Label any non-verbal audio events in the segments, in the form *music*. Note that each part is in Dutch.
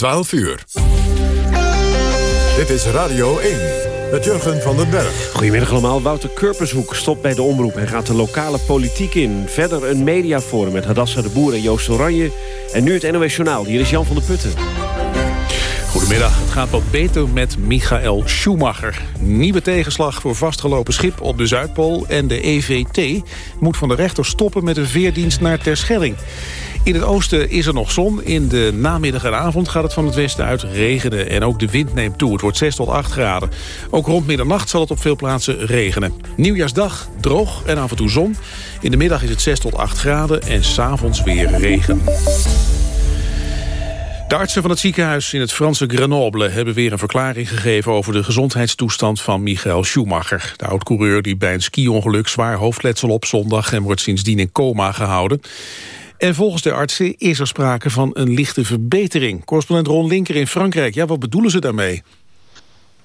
12 uur. Dit is Radio 1 met Jurgen van den Berg. Goedemiddag allemaal. Wouter Kurpershoek stopt bij de omroep en gaat de lokale politiek in. Verder een mediaforum met Hadassa de Boer en Joost Oranje. En nu het NOS Journaal. Hier is Jan van der Putten. Goedemiddag. Het gaat wat beter met Michael Schumacher. Nieuwe tegenslag voor vastgelopen schip op de Zuidpool... en de EVT moet van de rechter stoppen met een veerdienst naar Terschelling. In het oosten is er nog zon. In de namiddag en avond gaat het van het westen uit regenen. En ook de wind neemt toe. Het wordt 6 tot 8 graden. Ook rond middernacht zal het op veel plaatsen regenen. Nieuwjaarsdag droog en af en toe zon. In de middag is het 6 tot 8 graden en s'avonds weer regen. De artsen van het ziekenhuis in het Franse Grenoble hebben weer een verklaring gegeven over de gezondheidstoestand van Michael Schumacher. De oud-coureur die bij een ski-ongeluk zwaar hoofdletsel op zondag en wordt sindsdien in coma gehouden. En volgens de artsen is er sprake van een lichte verbetering. Correspondent Ron Linker in Frankrijk. Ja, wat bedoelen ze daarmee?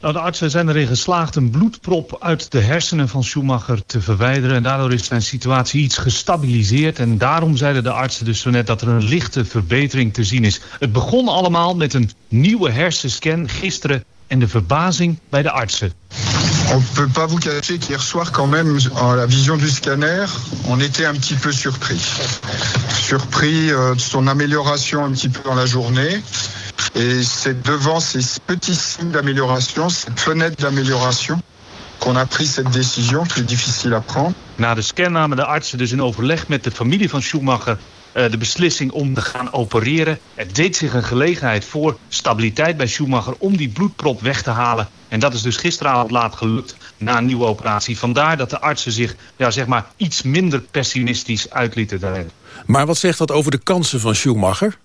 Nou, de artsen zijn erin geslaagd een bloedprop uit de hersenen van Schumacher te verwijderen. En daardoor is zijn situatie iets gestabiliseerd. En daarom zeiden de artsen dus zo net dat er een lichte verbetering te zien is. Het begon allemaal met een nieuwe hersenscan gisteren en de verbazing bij de artsen. On peut pas vous cacher qu'hier soir, quand même, à la vision du scanner, on était un petit peu surpris. Surpris euh, de son amélioration un petit peu dans la journée. Et c'est devant ces petits signes d'amélioration, cette fenêtre d'amélioration, qu'on a pris cette décision qui est difficile à prendre. Na de scan namen de artsen dus in overleg met de familie van Schumacher uh, de beslissing om te gaan opereren. Er deed zich een gelegenheid voor stabiliteit bij Schumacher om die bloedprop weg te halen. En dat is dus gisteravond laat gelukt na een nieuwe operatie. Vandaar dat de artsen zich ja, zeg maar iets minder pessimistisch uitlieten daarin. Maar wat zegt dat over de kansen van Schumacher?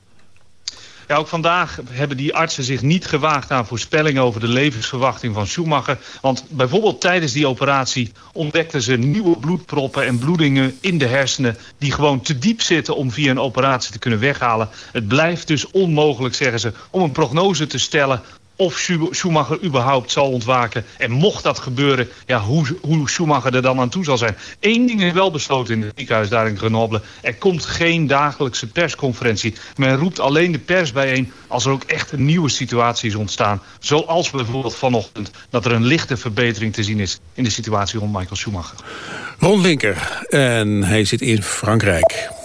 Ja, ook vandaag hebben die artsen zich niet gewaagd aan voorspellingen over de levensverwachting van Schumacher. Want bijvoorbeeld tijdens die operatie ontdekten ze nieuwe bloedproppen en bloedingen in de hersenen die gewoon te diep zitten om via een operatie te kunnen weghalen. Het blijft dus onmogelijk, zeggen ze, om een prognose te stellen of Schumacher überhaupt zal ontwaken. En mocht dat gebeuren, ja, hoe, hoe Schumacher er dan aan toe zal zijn. Eén ding is wel besloten in het ziekenhuis daar in Grenoble. Er komt geen dagelijkse persconferentie. Men roept alleen de pers bijeen als er ook echt nieuwe situatie is ontstaan. Zoals bijvoorbeeld vanochtend dat er een lichte verbetering te zien is... in de situatie rond Michael Schumacher. Ron Linker, en hij zit in Frankrijk.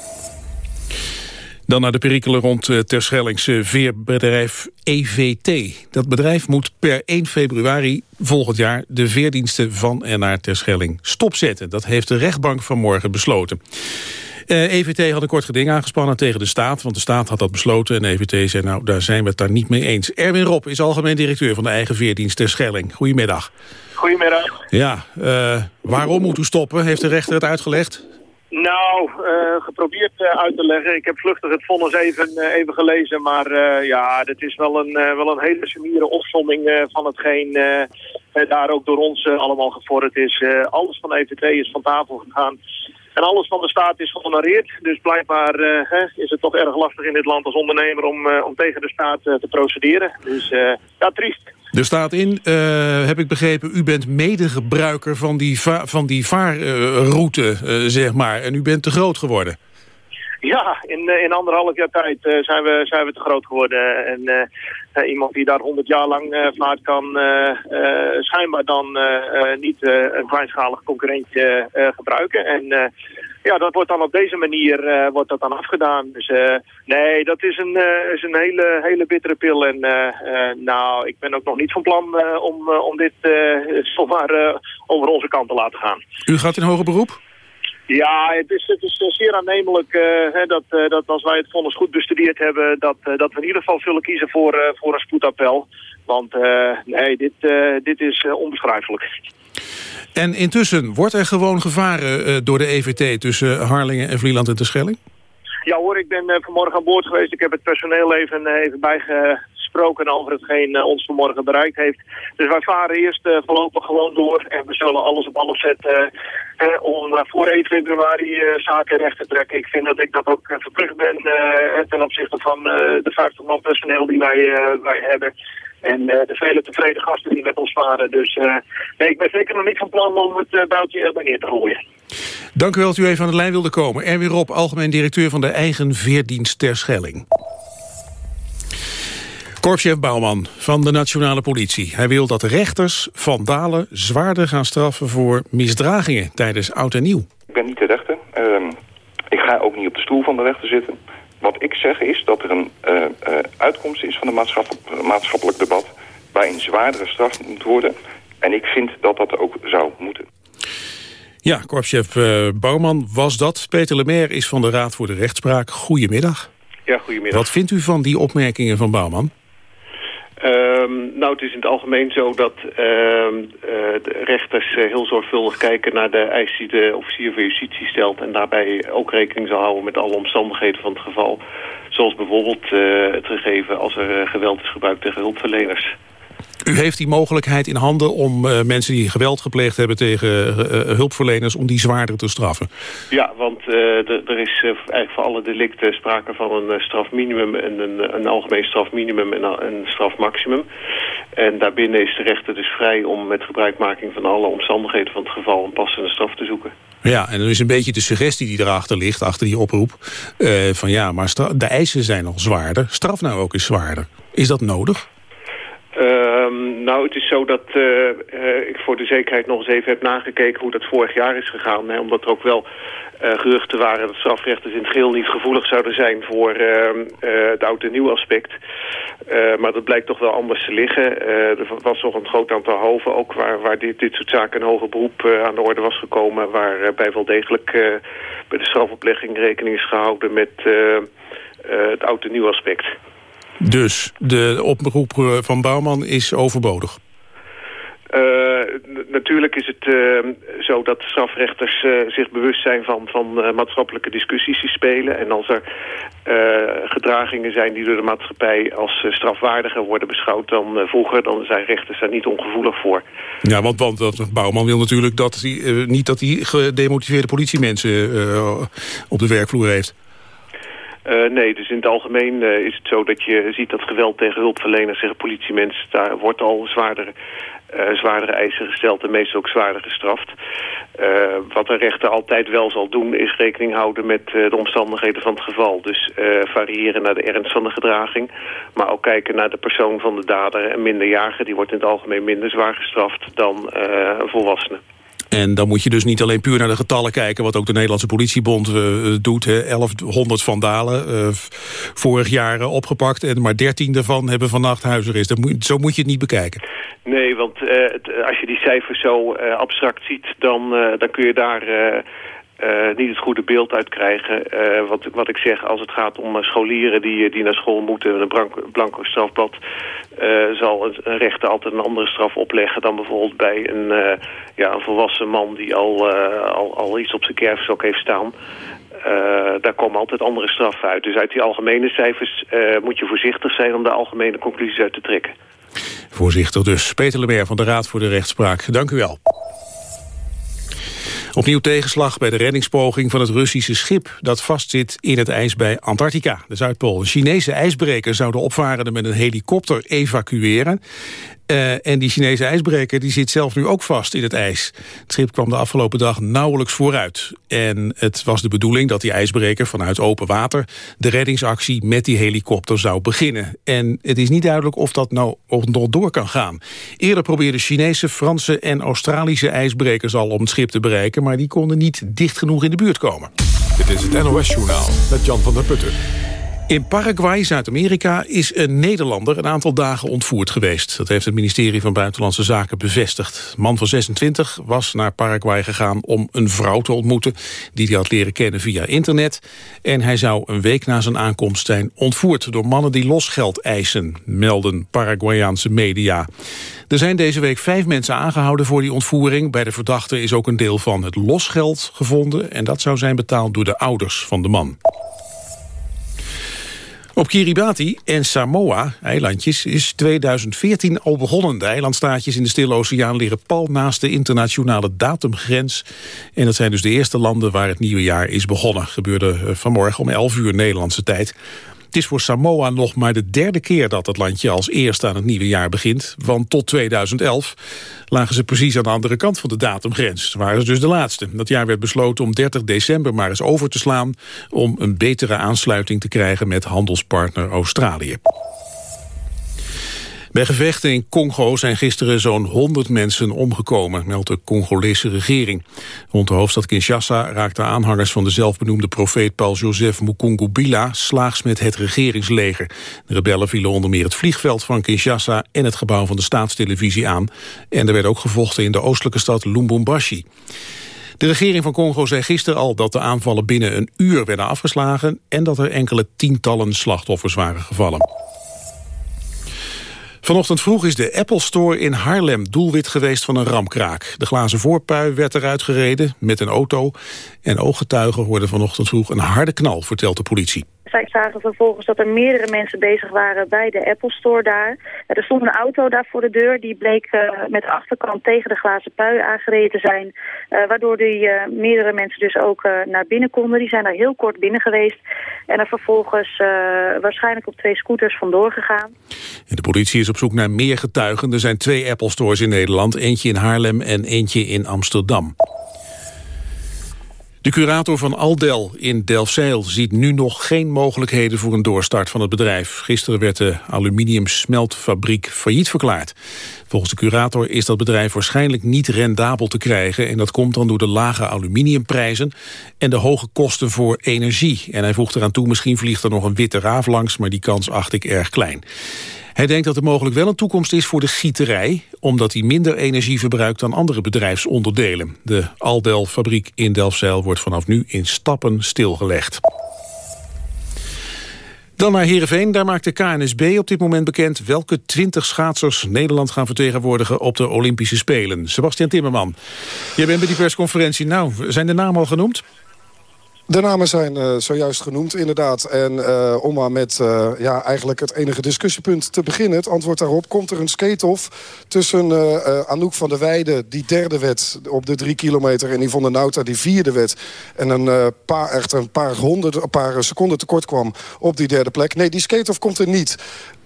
Dan naar de perikelen rond uh, Terschellingse veerbedrijf EVT. Dat bedrijf moet per 1 februari volgend jaar de veerdiensten van en naar Terschelling stopzetten. Dat heeft de rechtbank vanmorgen besloten. Uh, eh, EVT had een kort geding aangespannen tegen de staat, want de staat had dat besloten. En EVT zei, nou, daar zijn we het daar niet mee eens. Erwin Rob is algemeen directeur van de eigen veerdienst Terschelling. Goedemiddag. Goedemiddag. Ja, uh, waarom moet u stoppen? Heeft de rechter het uitgelegd? Nou, uh, geprobeerd uh, uit te leggen. Ik heb vluchtig het vonnis even, uh, even gelezen. Maar ja, dit is wel een, wel een hele sumiere opzomming van hetgeen daar ook door ons allemaal gevorderd is. alles van EVT is van tafel gegaan. En alles van de staat is gehonoreerd. Dus blijkbaar hè, is het toch erg lastig in dit land als ondernemer om, om tegen de staat te procederen. Dus ja, triest. Er staat in, uh, heb ik begrepen, u bent medegebruiker van die, va van die vaarroute, uh, zeg maar. En u bent te groot geworden. Ja, in, in anderhalf jaar tijd uh, zijn, we, zijn we te groot geworden. En iemand die daar honderd jaar lang vaart kan schijnbaar dan niet een kleinschalig concurrentje gebruiken. En ja, dat wordt dan op deze manier uh, wordt dat dan afgedaan. Dus uh, nee, dat is een, uh, is een hele, hele bittere pil. En nou, ik ben ook nog niet van plan om, om dit *laughs* zomaar over onze kant te laten gaan. U gaat in hoger beroep? Ja, het is, het is zeer aannemelijk hè, dat, dat als wij het vonnis goed bestudeerd hebben... dat, dat we in ieder geval zullen kiezen voor, voor een spoedappel. Want nee, dit, dit is onbeschrijfelijk. En intussen, wordt er gewoon gevaren uh, door de EVT tussen Harlingen en Vlieland en Terschelling? Ja hoor, ik ben uh, vanmorgen aan boord geweest. Ik heb het personeel even, uh, even bijgesproken over hetgeen ons vanmorgen bereikt heeft. Dus wij varen eerst voorlopig gewoon door. En we zullen alles op alles zetten om voor 1 februari zaken recht te trekken. Ik vind dat ik dat ook verplicht ben ten opzichte van de 50 man personeel die wij, wij hebben. En uh, de vele tevreden gasten die met ons varen. Dus uh, nee, ik ben zeker nog niet van plan om het uh, boutje erbij neer te gooien. Dank u wel dat u even aan de lijn wilde komen. Erwin Rob, algemeen directeur van de eigen veerdienst Terschelling. Korpschef Bouwman van de Nationale Politie. Hij wil dat rechters vandalen zwaarder gaan straffen voor misdragingen tijdens Oud en Nieuw. Ik ben niet de rechter. Uh, ik ga ook niet op de stoel van de rechter zitten. Wat ik zeg is dat er een uh, uh, uitkomst is van het maatschappelijk debat... waarin zwaardere straf moet worden. En ik vind dat dat ook zou moeten. Ja, korpschef uh, Bouwman was dat. Peter Lemaire is van de Raad voor de Rechtspraak. Goedemiddag. Ja, goedemiddag. Wat vindt u van die opmerkingen van Bouwman? Um, nou, het is in het algemeen zo dat uh, de rechters uh, heel zorgvuldig kijken naar de eis die de officier van justitie stelt. En daarbij ook rekening zal houden met alle omstandigheden van het geval. Zoals bijvoorbeeld uh, het gegeven als er geweld is gebruikt tegen hulpverleners. U heeft die mogelijkheid in handen om uh, mensen die geweld gepleegd hebben tegen uh, hulpverleners... om die zwaarder te straffen? Ja, want uh, er is eigenlijk voor alle delicten sprake van een strafminimum... en een, een algemeen strafminimum en een strafmaximum. En daarbinnen is de rechter dus vrij om met gebruikmaking van alle omstandigheden van het geval... een passende straf te zoeken. Ja, en dan is een beetje de suggestie die erachter ligt, achter die oproep... van ja, maar de eisen zijn al zwaarder. Straf nou ook eens zwaarder. Is dat nodig? Um, nou, het is zo dat uh, uh, ik voor de zekerheid nog eens even heb nagekeken hoe dat vorig jaar is gegaan. Hè, omdat er ook wel uh, geruchten waren dat strafrechters in het geheel niet gevoelig zouden zijn voor het oud en nieuw aspect. maar dat blijkt toch wel anders te liggen. er was nog een groot aantal hoven ook waar, waar dit, dit soort zaken een hoger beroep aan de orde was gekomen. Waarbij wel degelijk bij de strafoplegging rekening is gehouden met het oud en nieuw aspect. Dus de oproep van Bouwman is overbodig? Uh, natuurlijk is het uh, zo dat strafrechters uh, zich bewust zijn van, van maatschappelijke discussies die spelen. En als er gedragingen zijn die door de maatschappij als strafwaardiger worden beschouwd dan vroeger, dan zijn rechters daar niet ongevoelig voor. Ja, want, want dat, Bouwman wil natuurlijk dat hij, niet dat hij gedemotiveerde politiemensen op de werkvloer heeft. Uh, nee, dus in het algemeen uh, is het zo dat je ziet dat geweld tegen hulpverleners, tegen politiemensen, daar wordt al zwaardere, uh, zwaardere eisen gesteld en meestal ook zwaarder gestraft. wat een rechter altijd wel zal doen is rekening houden met de omstandigheden van het geval. Dus variëren naar de ernst van de gedraging, maar ook kijken naar de persoon van de dader. En minderjarige, die wordt in het algemeen minder zwaar gestraft dan een volwassene. En dan moet je dus niet alleen puur naar de getallen kijken... wat ook de Nederlandse politiebond uh, doet. Hè. 1100 vandalen uh, vorig jaar uh, opgepakt... en maar 13 daarvan hebben vannacht huisarrest. Moet, zo moet je het niet bekijken. Nee, want als je die cijfers zo abstract ziet... dan, dan kun je daar... Uh, niet het goede beeld uitkrijgen. Uh, wat, wat ik zeg, als het gaat om scholieren die, die naar school moeten... een blanco, blanco strafblad... Zal een rechter altijd een andere straf opleggen dan bijvoorbeeld bij een, ja, een volwassen man die al, al, al iets op zijn kerfstok heeft staan. daar komen altijd andere straffen uit. Dus uit die algemene cijfers moet je voorzichtig zijn om de algemene conclusies uit te trekken. Voorzichtig dus. Peter Lemer van de Raad voor de Rechtspraak. Dank u wel. Opnieuw tegenslag bij de reddingspoging van het Russische schip... dat vastzit in het ijs bij Antarctica, de Zuidpool. Een Chinese ijsbreker zou de opvarenden met een helikopter evacueren. Uh, en die Chinese ijsbreker die zit zelf nu ook vast in het ijs. Het schip kwam de afgelopen dag nauwelijks vooruit. En het was de bedoeling dat die ijsbreker vanuit open water... de reddingsactie met die helikopter zou beginnen. En het is niet duidelijk of dat nou nog door kan gaan. Eerder probeerden Chinese, Franse en Australische ijsbrekers al om het schip te bereiken... maar die konden niet dicht genoeg in de buurt komen. Dit is het NOS Journaal met Jan van der Putten. In Paraguay, Zuid-Amerika, is een Nederlander een aantal dagen ontvoerd geweest. Dat heeft het ministerie van Buitenlandse Zaken bevestigd. man van 26 was naar Paraguay gegaan om een vrouw te ontmoeten... die hij had leren kennen via internet. En hij zou een week na zijn aankomst zijn ontvoerd... door mannen die losgeld eisen, melden Paraguayaanse media. Er zijn deze week vijf mensen aangehouden voor die ontvoering. Bij de verdachte is ook een deel van het losgeld gevonden... en dat zou zijn betaald door de ouders van de man. Op Kiribati en Samoa, eilandjes, is 2014 al begonnen. De eilandstaatjes in de Stille Oceaan liggen pal naast de internationale datumgrens. En dat zijn dus de eerste landen waar het nieuwe jaar is begonnen. Gebeurde eh, vanmorgen om 11 uur Nederlandse tijd. Het is voor Samoa nog maar de derde keer dat het landje als eerste aan het nieuwe jaar begint. Want tot 2011 lagen ze precies aan de andere kant van de datumgrens. Waren ze dus de laatste. Dat jaar werd besloten om 30 december maar eens over te slaan... om een betere aansluiting te krijgen met handelspartner Australië. Bij gevechten in Congo zijn gisteren zo'n 100 mensen omgekomen, meldt de Congolese regering. Rond de hoofdstad Kinshasa raakten aanhangers van de zelfbenoemde profeet Paul Joseph Mukungu Bila slaags met het regeringsleger. De rebellen vielen onder meer het vliegveld van Kinshasa en het gebouw van de staatstelevisie aan. En er werd ook gevochten in de oostelijke stad Lubumbashi. De regering van Congo zei gisteren al dat de aanvallen binnen een uur werden afgeslagen... en dat er enkele tientallen slachtoffers waren gevallen. Vanochtend vroeg is de Apple Store in Haarlem doelwit geweest van een ramkraak. De glazen voorpui werd eruit gereden met een auto. En ooggetuigen hoorden vanochtend vroeg een harde knal, vertelt de politie. Zagen vervolgens dat er meerdere mensen bezig waren bij de Apple Store daar. Er stond een auto daar voor de deur. Die bleek uh, met de achterkant tegen de glazen pui aangereden te zijn. Uh, waardoor die meerdere mensen dus ook naar binnen konden. Die zijn daar heel kort binnen geweest. En er vervolgens waarschijnlijk op twee scooters vandoor gegaan. En de politie is op zoek naar meer getuigen. Er zijn twee Apple Stores in Nederland. Eentje in Haarlem en eentje in Amsterdam. De curator van Aldel in Delfzijl ziet nu nog geen mogelijkheden voor een doorstart van het bedrijf. Gisteren werd de aluminiumsmeltfabriek failliet verklaard. Volgens de curator is dat bedrijf waarschijnlijk niet rendabel te krijgen... en dat komt dan door de lage aluminiumprijzen en de hoge kosten voor energie. En hij voegt eraan toe, misschien vliegt er nog een witte raaf langs... maar die kans acht ik erg klein. Hij denkt dat er mogelijk wel een toekomst is voor de gieterij... omdat die minder energie verbruikt dan andere bedrijfsonderdelen. De Aldel-fabriek in Delfzijl wordt vanaf nu in stappen stilgelegd. Dan naar Heerenveen. Daar maakt de KNSB op dit moment bekend... welke 20 schaatsers Nederland gaan vertegenwoordigen op de Olympische Spelen. Sebastian Timmerman, jij bent bij die persconferentie. Nou, zijn de namen al genoemd? De namen zijn uh, zojuist genoemd, inderdaad. En uh, om maar met uh, ja, eigenlijk het enige discussiepunt te beginnen... het antwoord daarop, komt er een skate-off tussen Anouk van der Weijden... die derde wet op de drie kilometer... en Yvonne Nauta, die vierde wet... en een, paar, echt een paar, honderd, een paar seconden tekort kwam op die derde plek. Nee, die skate-off komt er niet.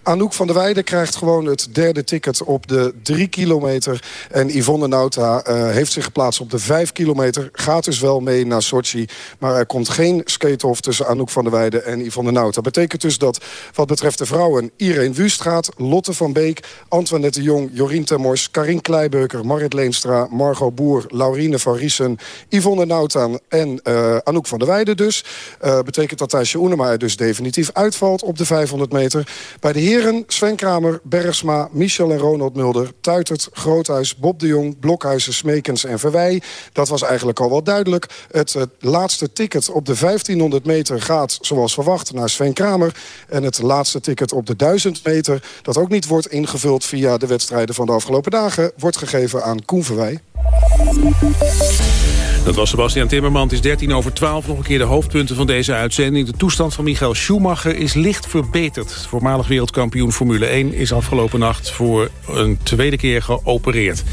Anouk van der Weijden krijgt gewoon het derde ticket op de drie kilometer. En Yvonne Nauta uh, heeft zich geplaatst op de vijf kilometer. Gaat dus wel mee naar Sochi. Maar er komt geen skate-off tussen Anouk van der Weijden en Yvonne Nauta. Betekent dus dat wat betreft de vrouwen... Irene Wust Lotte van Beek, Antoinette de Jong... Jorien Termors, Karin Kleibeuker, Marit Leenstra... Margot Boer, Laurine van Riesen, Yvonne Nauta en uh, Anouk van der Weijden dus. Uh, betekent dat Thijsje Oenema dus definitief uitvalt op de 500 meter. Bij de heren Sven Kramer, Bergsma, Michel en Ronald Mulder... Tuitert, Groothuis, Bob de Jong, Blokhuizen, Smekens en Verwij. Dat was eigenlijk al wel duidelijk. Het, het, laatste ticket op de 1500 meter gaat, zoals verwacht, naar Sven Kramer. En het laatste ticket op de 1000 meter... dat ook niet wordt ingevuld via de wedstrijden van de afgelopen dagen... wordt gegeven aan Koen Verwij. Dat was Sebastian Timmerman. Het is 13 over 12. Nog een keer de hoofdpunten van deze uitzending. De toestand van Michael Schumacher is licht verbeterd. Voormalig wereldkampioen Formule 1 is afgelopen nacht... voor een tweede keer geopereerd.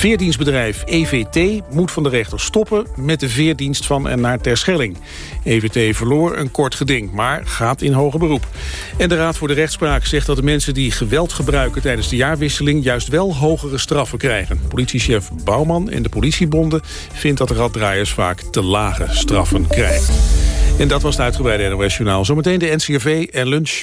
Veerdienstbedrijf EVT moet van de rechter stoppen... met de veerdienst van en naar Terschelling. EVT verloor een kort geding, maar gaat in hoger beroep. En de Raad voor de Rechtspraak zegt dat de mensen die geweld gebruiken... tijdens de jaarwisseling juist wel hogere straffen krijgen. Politiechef Bouwman en de politiebonden vindt dat de raddraaiers vaak te lage straffen krijgen. En dat was het uitgebreide NOS Journaal. Zometeen de NCRV en lunch.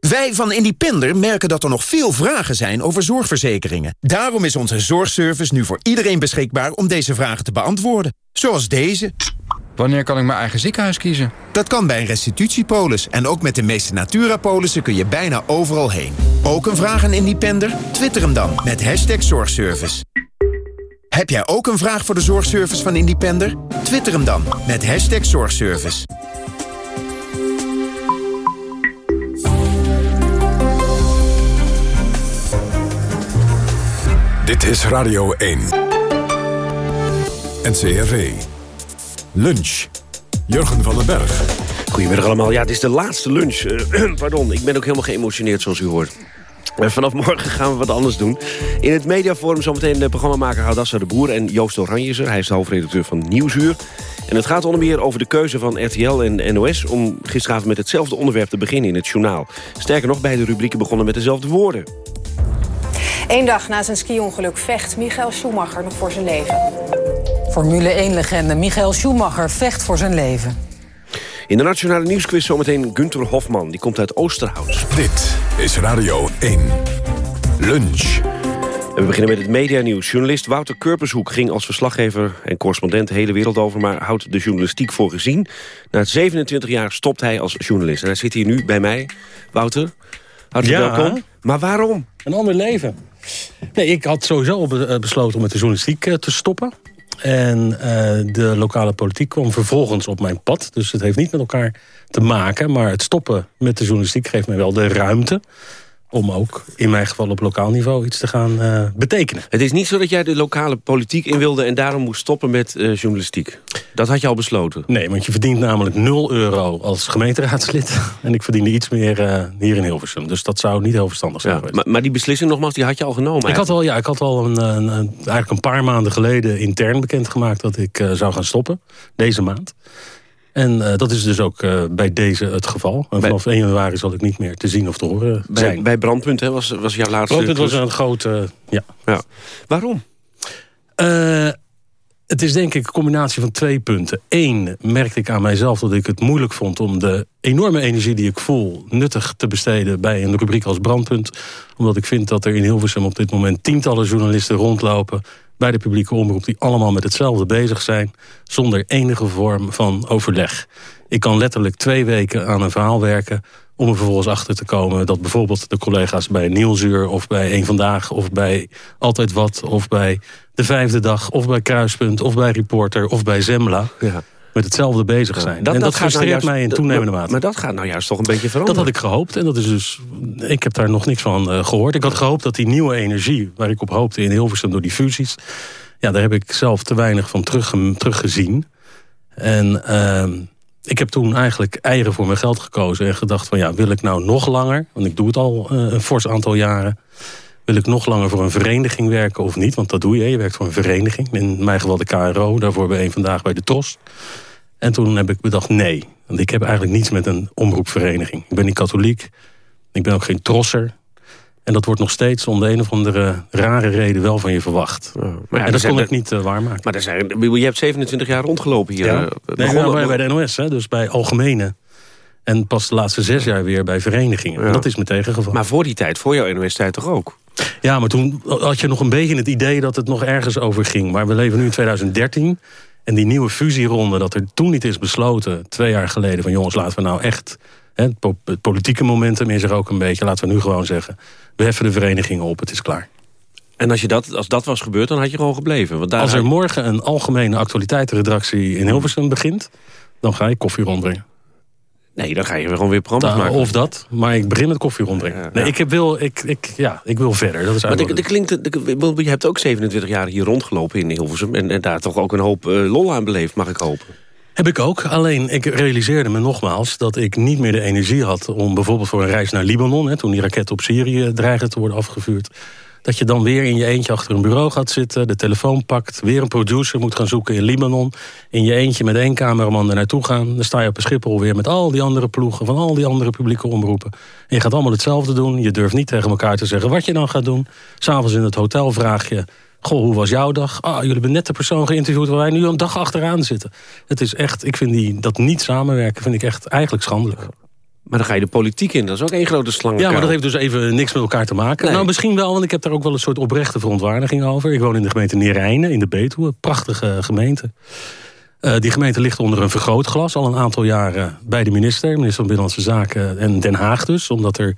Wij van Independer merken dat er nog veel vragen zijn over zorgverzekeringen. Daarom is onze zorgservice nu voor iedereen beschikbaar om deze vragen te beantwoorden. Zoals deze. Wanneer kan ik mijn eigen ziekenhuis kiezen? Dat kan bij een restitutiepolis. En ook met de meeste Natura-polissen kun je bijna overal heen. Ook een vraag aan Independer? Twitter hem dan met hashtag zorgservice. Heb jij ook een vraag voor de zorgservice van Independer? Twitter hem dan met hashtag zorgservice. Dit is Radio 1. NCRV. Lunch. Jurgen van den Berg. Goedemiddag allemaal. Ja, het is de laatste lunch. Uh, *clears throat* pardon, ik ben ook helemaal geëmotioneerd zoals u hoort. En vanaf morgen gaan we wat anders doen. In het mediaforum zometeen de programmamaker Hadassa de Boer... en Joost Oranjezer, hij is de hoofdredacteur van Nieuwsuur. En het gaat onder meer over de keuze van RTL en NOS... om gisteravond met hetzelfde onderwerp te beginnen in het journaal. Sterker nog, beide rubrieken begonnen met dezelfde woorden. Eén dag na zijn ski-ongeluk vecht Michael Schumacher nog voor zijn leven. Formule 1-legende Michael Schumacher vecht voor zijn leven. In de Nationale Nieuwsquiz zometeen Gunther Hofman. Die komt uit Oosterhout. Dit is Radio 1. Lunch. En we beginnen met het medianieuws. Journalist Wouter Kurpershoek ging als verslaggever en correspondent de hele wereld over... maar houdt de journalistiek voor gezien. Na 27 jaar stopt hij als journalist. En hij zit hier nu bij mij. Wouter, hartelijk Ja. welkom. Maar waarom? Een ander leven. Nee, ik had sowieso eh, besloten om met de journalistiek eh, te stoppen. En eh, de lokale politiek kwam vervolgens op mijn pad. Dus het heeft niet met elkaar te maken. Maar het stoppen met de journalistiek geeft mij wel de ruimte... om ook in mijn geval op lokaal niveau iets te gaan eh, betekenen. Het is niet zo dat jij de lokale politiek in wilde... en daarom moest stoppen met eh, journalistiek. Dat had je al besloten. Nee, want je verdient namelijk 0 euro als gemeenteraadslid. *laughs* En ik verdiende iets meer eh, hier in Hilversum. Dus dat zou niet heel verstandig zijn Ja, geweest. maar, maar die beslissing nogmaals, die had je al genomen Ik had al, ja, ik had al een, een, een- eigenlijk een paar maanden geleden intern bekendgemaakt dat ik zou gaan stoppen. Deze maand. En eh, dat is dus ook eh, bij deze het geval. En vanaf 1 januari zal ik niet meer te zien of te horen Bij, zijn. bij Brandpunt hè, was, was jouw laatste... Brandpunt was een grote... ja. Ja. Waarom? Eh, het is denk ik een combinatie van twee punten. Eén, merkte ik aan mijzelf dat ik het moeilijk vond... om de enorme energie die ik voel nuttig te besteden... bij een rubriek als Brandpunt. Omdat ik vind dat er in Hilversum op dit moment... tientallen journalisten rondlopen bij de publieke omroep... die allemaal met hetzelfde bezig zijn... zonder enige vorm van overleg. Ik kan letterlijk twee weken aan een verhaal werken om er vervolgens achter te komen dat bijvoorbeeld de collega's bij Nieuwsuur... of bij Eén Vandaag, of bij Altijd Wat, of bij De Vijfde Dag... of bij Kruispunt, of bij Reporter, of bij Zembla... met hetzelfde bezig zijn. en dat, nou frustreert juist- mij in dat- toenemende mate. Maar dat gaat nou juist toch een beetje Dat veranderen. had ik gehoopt en dat is dus... Ik heb daar nog niks van eh, gehoord. Ik had gehoopt dat die nieuwe energie, waar ik op hoopte in Hilversum door die fusies... ja, daar heb ik zelf te weinig van terugge- teruggezien. En ehm, ik heb toen eigenlijk eieren voor mijn geld gekozen... en gedacht van ja, wil ik nou nog langer... want ik doe het al eh, een fors aantal jaren... wil ik nog langer voor een vereniging werken of niet? Want dat doe je, je werkt voor een vereniging. In mijn geval de KRO, daarvoor bij een vandaag bij de TROS. En toen heb ik bedacht nee. Want ik heb eigenlijk niets met een omroepvereniging. Ik ben niet katholiek. Ik ben ook geen trosser. En dat wordt nog steeds om de een of andere rare reden wel van je verwacht. Maar ja, en dat kon ik niet eh, waarmaken. Maar er zijn, je hebt 27 jaar rondgelopen hier. Ja. eh, Nee, begonnen- nou, bij, bij de NOS, hè, dus bij algemene. En pas de laatste zes jaar weer bij verenigingen. En dat is me tegengevallen. Maar voor die tijd, voor jouw universiteit toch ook? Ja, maar toen had je nog een beetje het idee dat het nog ergens over ging. Maar we leven nu in 2013. En die nieuwe fusieronde, dat er toen niet is besloten... twee jaar geleden, van jongens, laten we nou echt... Hè, het, po- het politieke momentum is er ook een beetje. Laten we nu gewoon zeggen, we heffen de verenigingen op, het is klaar. En als, je dat, als dat was gebeurd, dan had je gewoon gebleven. Want daar Als er morgen een algemene actualiteitenredactie in Hilversum begint... dan ga ik koffie rondbrengen. Nee, dan ga je gewoon weer programma's Nou, maken. Of dat, maar ik begin met koffie rondbrengen. nee, ik, heb wil, ik, ik, ja, ik wil verder. Dat is Maar klinkt, je hebt ook 27 jaar hier rondgelopen in Hilversum... en, en daar toch ook een hoop eh, lol aan beleefd, mag ik hopen. Heb ik ook. Alleen ik realiseerde me nogmaals dat ik niet meer de energie had... om bijvoorbeeld voor een reis naar Libanon... Hè, toen die raketten op Syrië dreigen te worden afgevuurd... dat je dan weer in je eentje achter een bureau gaat zitten... de telefoon pakt, weer een producer moet gaan zoeken in Libanon... in je eentje met één cameraman er naartoe gaan. Dan sta je op een Schiphol weer met al die andere ploegen... van al die andere publieke omroepen. En je gaat allemaal hetzelfde doen. Je durft niet tegen elkaar te zeggen wat je dan gaat doen. S'avonds in het hotel vraag je... Goh, hoe was jouw dag? Ah, jullie hebben net de persoon geïnterviewd... waar wij nu een dag achteraan zitten. Het is echt, ik vind die, dat niet samenwerken... vind ik echt eigenlijk schandelijk. Maar dan ga je de politiek in, dat is ook één grote slang. Ja, maar dat heeft dus even niks met elkaar te maken. Nee. Nou, misschien wel, want ik heb daar ook wel een soort oprechte verontwaardiging over. Ik woon in de gemeente Neerijnen, in de Betuwe. Prachtige gemeente. Eh, die gemeente ligt onder een vergrootglas al een aantal jaren bij de minister. Minister van Binnenlandse Zaken en Den Haag dus. Omdat er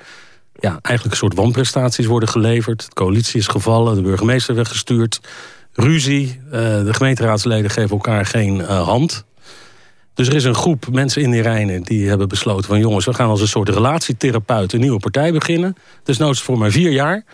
ja, eigenlijk een soort wanprestaties worden geleverd. De coalitie is gevallen, de burgemeester weggestuurd. Ruzie, eh, de gemeenteraadsleden geven elkaar geen eh, hand. Dus er is een groep mensen in die Rijnen die hebben besloten van... jongens, we gaan als een soort relatietherapeut een nieuwe partij beginnen. Dus het voor maar vier jaar.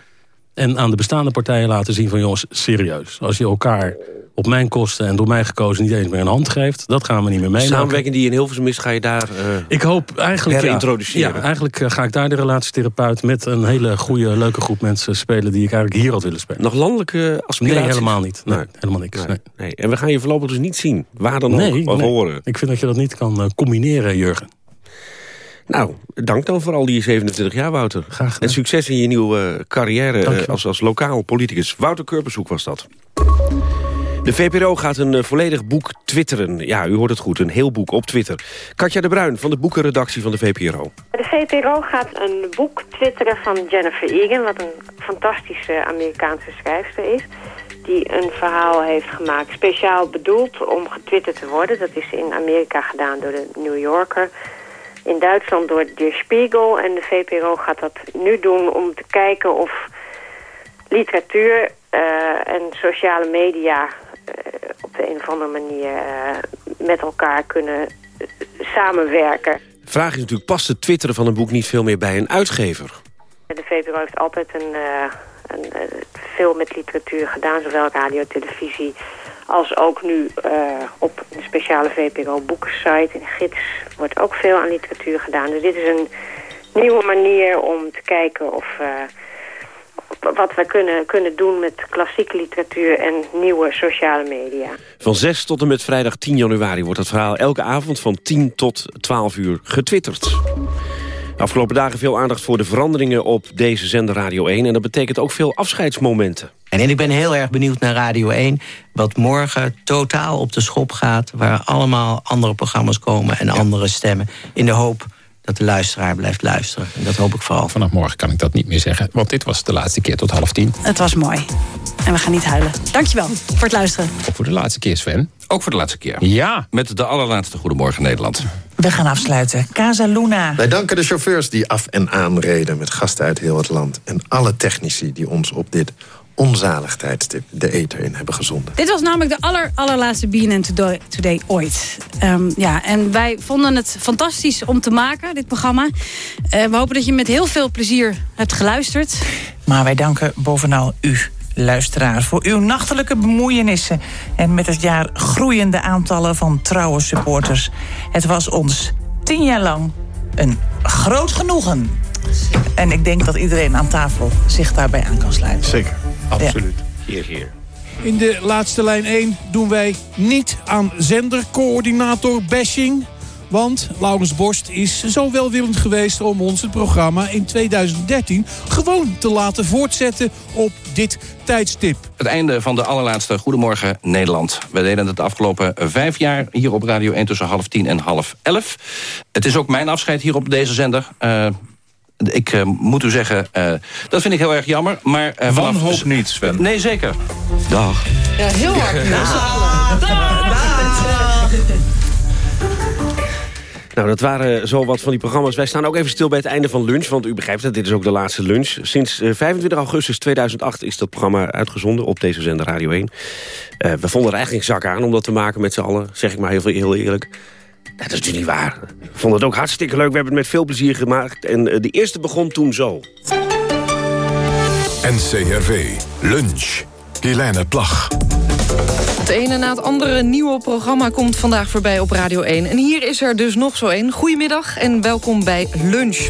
En aan de bestaande partijen laten zien van jongens, serieus. Als je elkaar op mijn kosten en door mij gekozen niet eens meer een hand geeft. Dat gaan we niet meer mee. Samenwerking die in Hilversum is, ga je daar uh, Ik hoop eigenlijk herintroduceren. Ja, eigenlijk ga ik daar de relatietherapeut met een hele goede, leuke groep mensen spelen die ik eigenlijk hier had willen spelen. Nog landelijke aspiraties? Nee, helemaal niet. Nee, helemaal niks. Nee. nee. En we gaan je voorlopig dus niet zien. Waar dan ook, of horen. Ik vind dat je dat niet kan combineren, Jurgen. Nou, dank dan voor al die 27 jaar, Wouter. Graag En succes in je nieuwe carrière als, als lokaal politicus. Wouter Kurpershoek was dat. De VPRO gaat een volledig boek twitteren. Ja, u hoort het goed, een heel boek op Twitter. Katja de Bruin van de boekenredactie van de VPRO. De VPRO gaat een boek twitteren van Jennifer Egan... wat een fantastische Amerikaanse schrijfster is... die een verhaal heeft gemaakt, speciaal bedoeld om getwitterd te worden. Dat is in Amerika gedaan door de New Yorker in Duitsland door De Spiegel. En de VPRO gaat dat nu doen om te kijken of literatuur uh, en sociale media op de een of andere manier uh, met elkaar kunnen samenwerken. De vraag is natuurlijk, past het twitteren van een boek niet veel meer bij een uitgever? De VPRO heeft altijd een, een, veel met literatuur gedaan, zowel radio, televisie als ook nu uh, op een speciale VPRO boekensite. In gids wordt ook veel aan literatuur gedaan. Dus dit is een nieuwe manier om te kijken of... Uh, wat we kunnen, kunnen doen met klassieke literatuur en nieuwe sociale media. Van 6 tot en met vrijdag 10 januari wordt het verhaal elke avond van 10 tot 12 uur getwitterd. De afgelopen dagen veel aandacht voor de veranderingen op deze zender Radio 1. En dat betekent ook veel afscheidsmomenten. En ik ben heel erg benieuwd naar Radio 1... wat morgen totaal op de schop gaat... waar allemaal andere programma's komen en andere stemmen... in de hoop dat de luisteraar blijft luisteren. En dat hoop ik vooral. Vanaf morgen kan ik dat niet meer zeggen, want dit was de laatste keer tot half tien. Het was mooi. En we gaan niet huilen. Dankjewel voor het luisteren. Ook voor de laatste keer, Sven. Ook voor de laatste keer. Ja. Met de allerlaatste Goedemorgen Nederland. We gaan afsluiten. Casa Luna. Wij danken de chauffeurs die af en aan reden... met gasten uit heel het land. En alle technici die ons op dit onzalig tijdstip de eter in hebben gezonden. Dit was namelijk de aller, allerlaatste BNN Today, Today ooit. Um, ja, en wij vonden het fantastisch om te maken, dit programma. Uh, we hopen dat je met heel veel plezier hebt geluisterd. Maar wij danken bovenal u luisteraar... voor uw nachtelijke bemoeienissen... en met het jaar groeiende aantallen van trouwe supporters. Het was ons tien jaar lang een groot genoegen. En ik denk dat iedereen aan tafel zich daarbij aan kan sluiten. Zeker, absoluut. Hier, hier. In de laatste lijn 1 doen wij niet aan zendercoördinator bashing... Want Laurens Borst is zo welwillend geweest om ons het programma in 2013 gewoon te laten voortzetten op dit tijdstip. Het einde van de allerlaatste Goedemorgen Nederland. We deden het de afgelopen vijf jaar hier op Radio 1 tussen half tien en half elf. Het is ook mijn afscheid hier op deze zender. Uh, ik uh, moet u zeggen, uh, dat vind ik heel erg jammer. Maar, uh, Wanhoop niet, Sven. Nee, zeker. Dag. Ja, heel hard. *laughs* Dag. Dag. *laughs* Dag. Nou, dat waren zo wat van die programma's. Wij staan ook even stil bij het einde van lunch, want u begrijpt dat dit is ook de laatste lunch. Sinds uh, 25 augustus 2008 is dat programma uitgezonden op deze zender Radio 1. Uh, we vonden er eigenlijk zak aan om dat te maken met z'n allen, zeg ik maar heel, heel eerlijk. Dat is natuurlijk niet waar. We vonden het ook hartstikke leuk, we hebben het met veel plezier gemaakt. En uh, de eerste begon toen zo. NCRV. Lunch. Helene Plag. Het ene na het andere nieuwe programma komt vandaag voorbij op Radio 1. En hier is er dus nog zo één. Goedemiddag en welkom bij Lunch.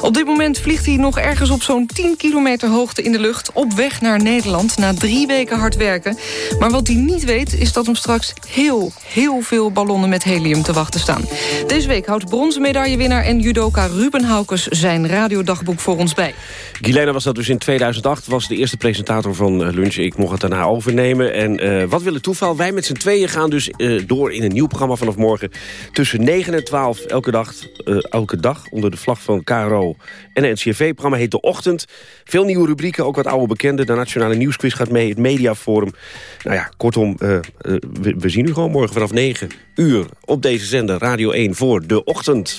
Op dit moment vliegt hij nog ergens op zo'n 10 kilometer hoogte in de lucht... op weg naar Nederland na drie weken hard werken. Maar wat hij niet weet is dat hem straks heel, heel veel ballonnen met helium te wachten staan. Deze week houdt bronzen medaillewinnaar en judoka Ruben Haukes... zijn radiodagboek voor ons bij. Guilena was dat dus in 2008, was de eerste presentator van Lunch. Ik mocht het daarna overnemen. En uh, wat wil het Wij met z'n tweeën gaan dus uh, door in een nieuw programma vanaf morgen. Tussen 9 en 12 elke dag, uh, elke dag onder de vlag van KRO en de NCRV. Het programma heet De Ochtend. Veel nieuwe rubrieken, ook wat oude bekenden. De Nationale Nieuwsquiz gaat mee, het Mediaforum. Nou ja, kortom, uh, we, we, zien u gewoon morgen vanaf 9 uur op deze zender Radio 1 voor De Ochtend.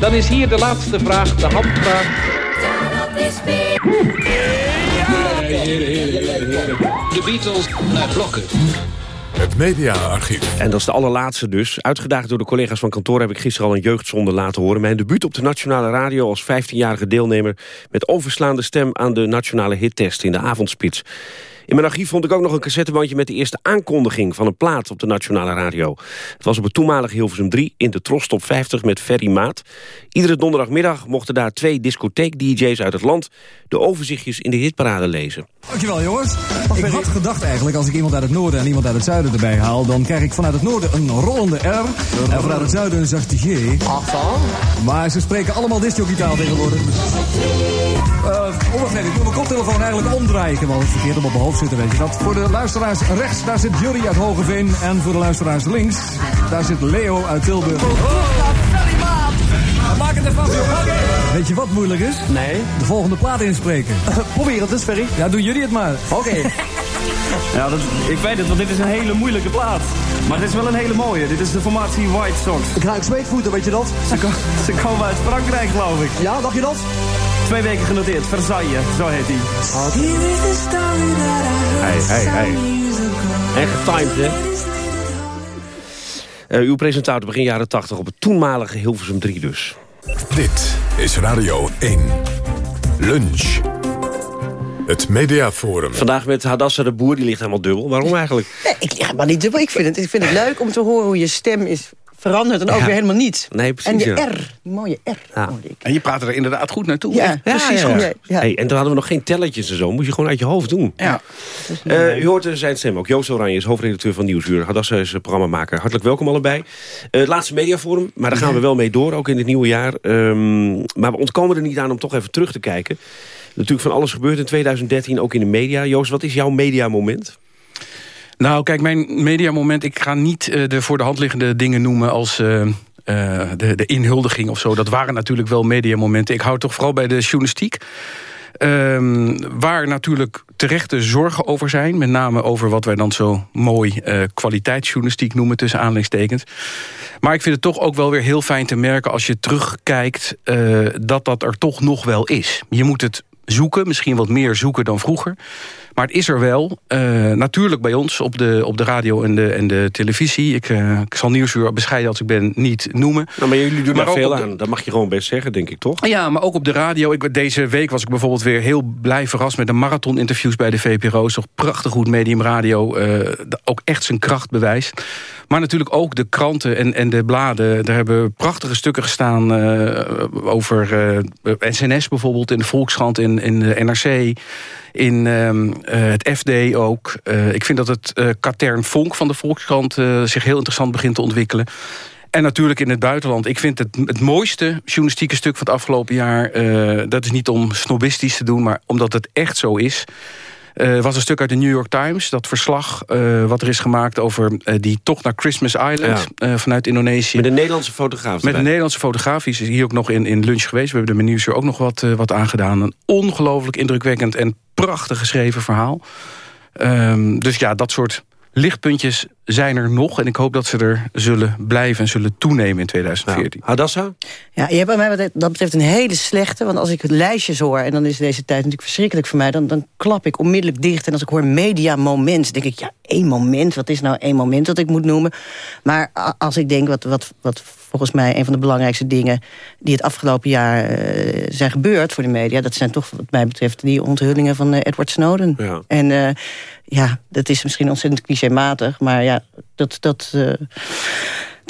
Dan is hier de laatste vraag, de handvraag. De Beatles naar blokken. Het mediaarchief. En dat is de allerlaatste dus. Uitgedaagd door de collega's van kantoor heb ik gisteren al een jeugdzonde laten horen. Mijn debuut op de Nationale Radio als 15-jarige deelnemer... met overslaande stem aan de Nationale Hittest in de avondspits. In mijn archief vond ik ook nog een cassettebandje met de eerste aankondiging van een plaat op de Nationale Radio. Het was op het toenmalige Hilversum 3 in de Tros Top 50 met Ferry Maat. Iedere donderdagmiddag mochten daar twee discotheek-dj's uit het land de overzichtjes in de hitparade lezen. Dankjewel jongens. Ik had gedacht eigenlijk, als ik iemand uit het noorden en iemand uit het zuiden erbij haal... dan krijg ik vanuit het noorden een rollende R en vanuit het zuiden een zachte G. Maar ze spreken allemaal disjockeytaal tegenwoordig. Uh, onbevreemd, ik moet mijn koptelefoon eigenlijk omdraaien. Ik heb eens verkeerd op mijn hoofd zitten, weet je dat. Voor de luisteraars rechts, daar zit Jury uit Hogeveen. En voor de luisteraars links, daar zit Leo uit Tilburg. Maak het even af, Weet je wat moeilijk is? Nee. De volgende plaat inspreken. *laughs* Probeer het eens, Ferry. Ja, doen jullie het maar. Oké. *laughs* ja, dat, ik weet het, want dit is een hele moeilijke plaat. Maar dit is wel een hele mooie. Dit is de formatie White Sox. Ik ruik zweetvoeten, weet je dat? Ze, ko *laughs* ze komen uit Frankrijk, geloof ik. Ja, dacht je dat? Twee weken genoteerd. Versailles, zo heet hij. Hey, hey, hey. En getimed, hè? Uh, uw presentator begin jaren 80 op het toenmalige Hilversum 3 dus. Dit is Radio 1. Lunch. Het Mediaforum. Vandaag met Hadassa de Boer, die ligt helemaal dubbel. Waarom eigenlijk? Nee, ik lig helemaal niet dubbel. Ik vind, het, ik vind het leuk om te horen hoe je stem is verandert en ook weer helemaal niet. Nee, precies. En je ja. R, die mooie R. Ja. En je praat er inderdaad goed naartoe. Ja, precies ja, goed. ja. Ja. Hey, en toen hadden we nog geen telletjes en zo. Moest je gewoon uit je hoofd doen. Ja. Uh, u hoort zijn stem ook. Joost Oranje is hoofdredacteur van Nieuwsuur. Hadassa is programmamaker. Hartelijk welkom allebei. Uh, het laatste mediaforum, maar daar gaan we wel mee door. Ook in het nieuwe jaar. Um, maar we ontkomen er niet aan om toch even terug te kijken. Natuurlijk van alles gebeurd in 2013, ook in de media. Joost, wat is jouw mediamoment? Nou, kijk, mijn mediamoment... ik ga niet uh, de voor de hand liggende dingen noemen als... Uh, uh, de, de inhuldiging of zo. Dat waren natuurlijk wel mediamomenten. Ik hou toch vooral bij de journalistiek. Um, waar natuurlijk terechte zorgen over zijn. Met name over wat wij dan zo mooi uh, kwaliteitsjournalistiek noemen... tussen aanleidingstekens. Maar ik vind het toch ook wel weer heel fijn te merken... als je terugkijkt dat dat er toch nog wel is. Je moet het zoeken, misschien wat meer zoeken dan vroeger. Maar het is er wel. Uh, natuurlijk bij ons op de, op de radio en de, en de televisie. Ik, uh, ik zal Nieuwsuur bescheiden als ik ben niet noemen. Nou, maar jullie doen maar daar veel de... aan. Dat mag je gewoon best zeggen, denk ik, toch? Ja, maar ook op de radio. Ik, deze week was ik bijvoorbeeld weer heel blij verrast... met de marathon-interviews bij de VPRO. Toch prachtig goed medium radio. Uh, ook echt zijn kracht bewijst. Maar natuurlijk ook de kranten en, en de bladen. Daar hebben prachtige stukken gestaan over SNS bijvoorbeeld... in de Volkskrant, in, in de NRC... In um, uh, het FD ook. Uh, ik vind dat het uh, katern Vonk van de Volkskrant zich heel interessant begint te ontwikkelen. En natuurlijk in het buitenland. Ik vind het, het mooiste journalistieke stuk van het afgelopen jaar... dat is niet om snobistisch te doen, maar omdat het echt zo is... Uh, was een stuk uit de New York Times. Dat verslag uh, wat er is gemaakt over uh, die tocht naar Christmas Island ja. vanuit Indonesië. Met een Nederlandse fotograaf. Met erbij. een Nederlandse fotograaf. Die is hier ook nog in, in lunch geweest. We hebben met Nieuwsuur ook nog wat, wat aangedaan. Een ongelooflijk indrukwekkend en prachtig geschreven verhaal. Um, dus ja, dat soort lichtpuntjes zijn er nog. En ik hoop dat ze er zullen blijven en zullen toenemen in 2014. Ja. Hadassa? Ja, je hebt bij mij wat dat betreft een hele slechte. Want als ik het lijstjes hoor, en dan is deze tijd natuurlijk verschrikkelijk voor mij... dan, dan klap ik onmiddellijk dicht. En als ik hoor media moment, denk ik... ja, één moment, wat is nou één moment dat ik moet noemen? Maar als ik denk wat, wat, wat volgens mij een van de belangrijkste dingen... die het afgelopen jaar uh, zijn gebeurd voor de media... dat zijn toch wat mij betreft die onthullingen van uh, Edward Snowden. Ja. En uh, ja, dat is misschien ontzettend clichématig... maar ja, dat... dat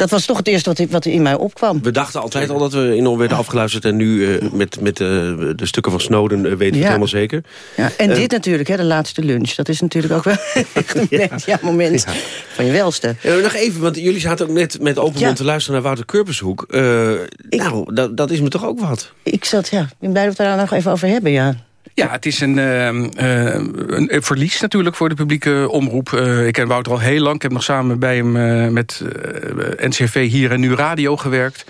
dat was toch het eerste wat, wat in mij opkwam. We dachten altijd al dat we enorm werden afgeluisterd... en nu uh, met, met uh, de stukken van Snowden uh, weten we ja. het helemaal zeker. Ja, en dit natuurlijk, hè, de laatste lunch. Dat is natuurlijk ook wel *laughs* een ja. ja moment van je welste. nog even, want jullie zaten ook net met open mond te luisteren... naar Wouter Kurpershoek. Ik, nou, dat, dat is me toch ook wat? Ik zat, ja, ik ben blij dat we daar nog even over hebben, ja. Ja, het is een, uh, uh, een, verlies natuurlijk voor de publieke omroep. Uh, ik ken Wouter al heel lang. Ik heb nog samen bij hem met NCV hier en nu radio gewerkt.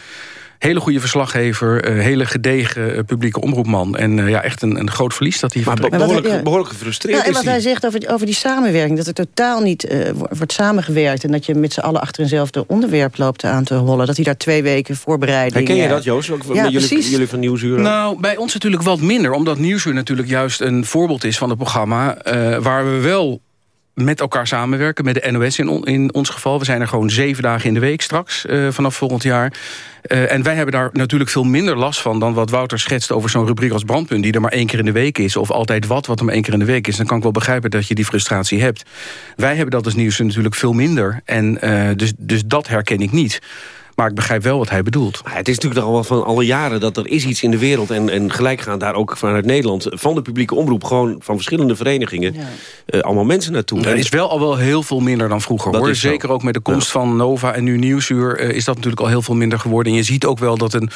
Hele goede verslaggever, hele gedegen publieke omroepman. En ja, echt een, een groot verlies dat hij Maar be behoorlijk, ja. behoorlijk gefrustreerd ja, en wat is hij zegt over die, over die samenwerking... dat er totaal niet wordt samengewerkt... en dat je met z'n allen achter eenzelfde onderwerp loopt aan te hollen. Dat hij daar twee weken voorbereiding... Herken je dat, Joost? Ook ja, met jullie, jullie van Nieuwsuur? Nou, bij ons natuurlijk wat minder. Omdat Nieuwsuur natuurlijk juist een voorbeeld is van het programma... waar we wel met elkaar samenwerken, met de NOS in, in ons geval. We zijn er gewoon zeven dagen in de week straks, uh, vanaf volgend jaar. Uh, en wij hebben daar natuurlijk veel minder last van... dan wat Wouter schetst over zo'n rubriek als Brandpunt... die er maar één keer in de week is, of altijd wat, wat er maar één keer in de week is. Dan kan ik wel begrijpen dat je die frustratie hebt. Wij hebben dat als nieuws natuurlijk veel minder. En uh, dus, dus dat herken ik niet. Maar ik begrijp wel wat hij bedoelt. Maar het is natuurlijk al wel van alle jaren dat er is iets in de wereld... en, en gelijk gaan daar ook vanuit Nederland... van de publieke omroep, gewoon van verschillende verenigingen... Ja. Uh, allemaal mensen naartoe. Er is wel al wel heel veel minder dan vroeger. hoor. Zeker ook met de komst ja. van Nova en nu Nieuwsuur... Uh, is dat natuurlijk al heel veel minder geworden. En je ziet ook wel dat een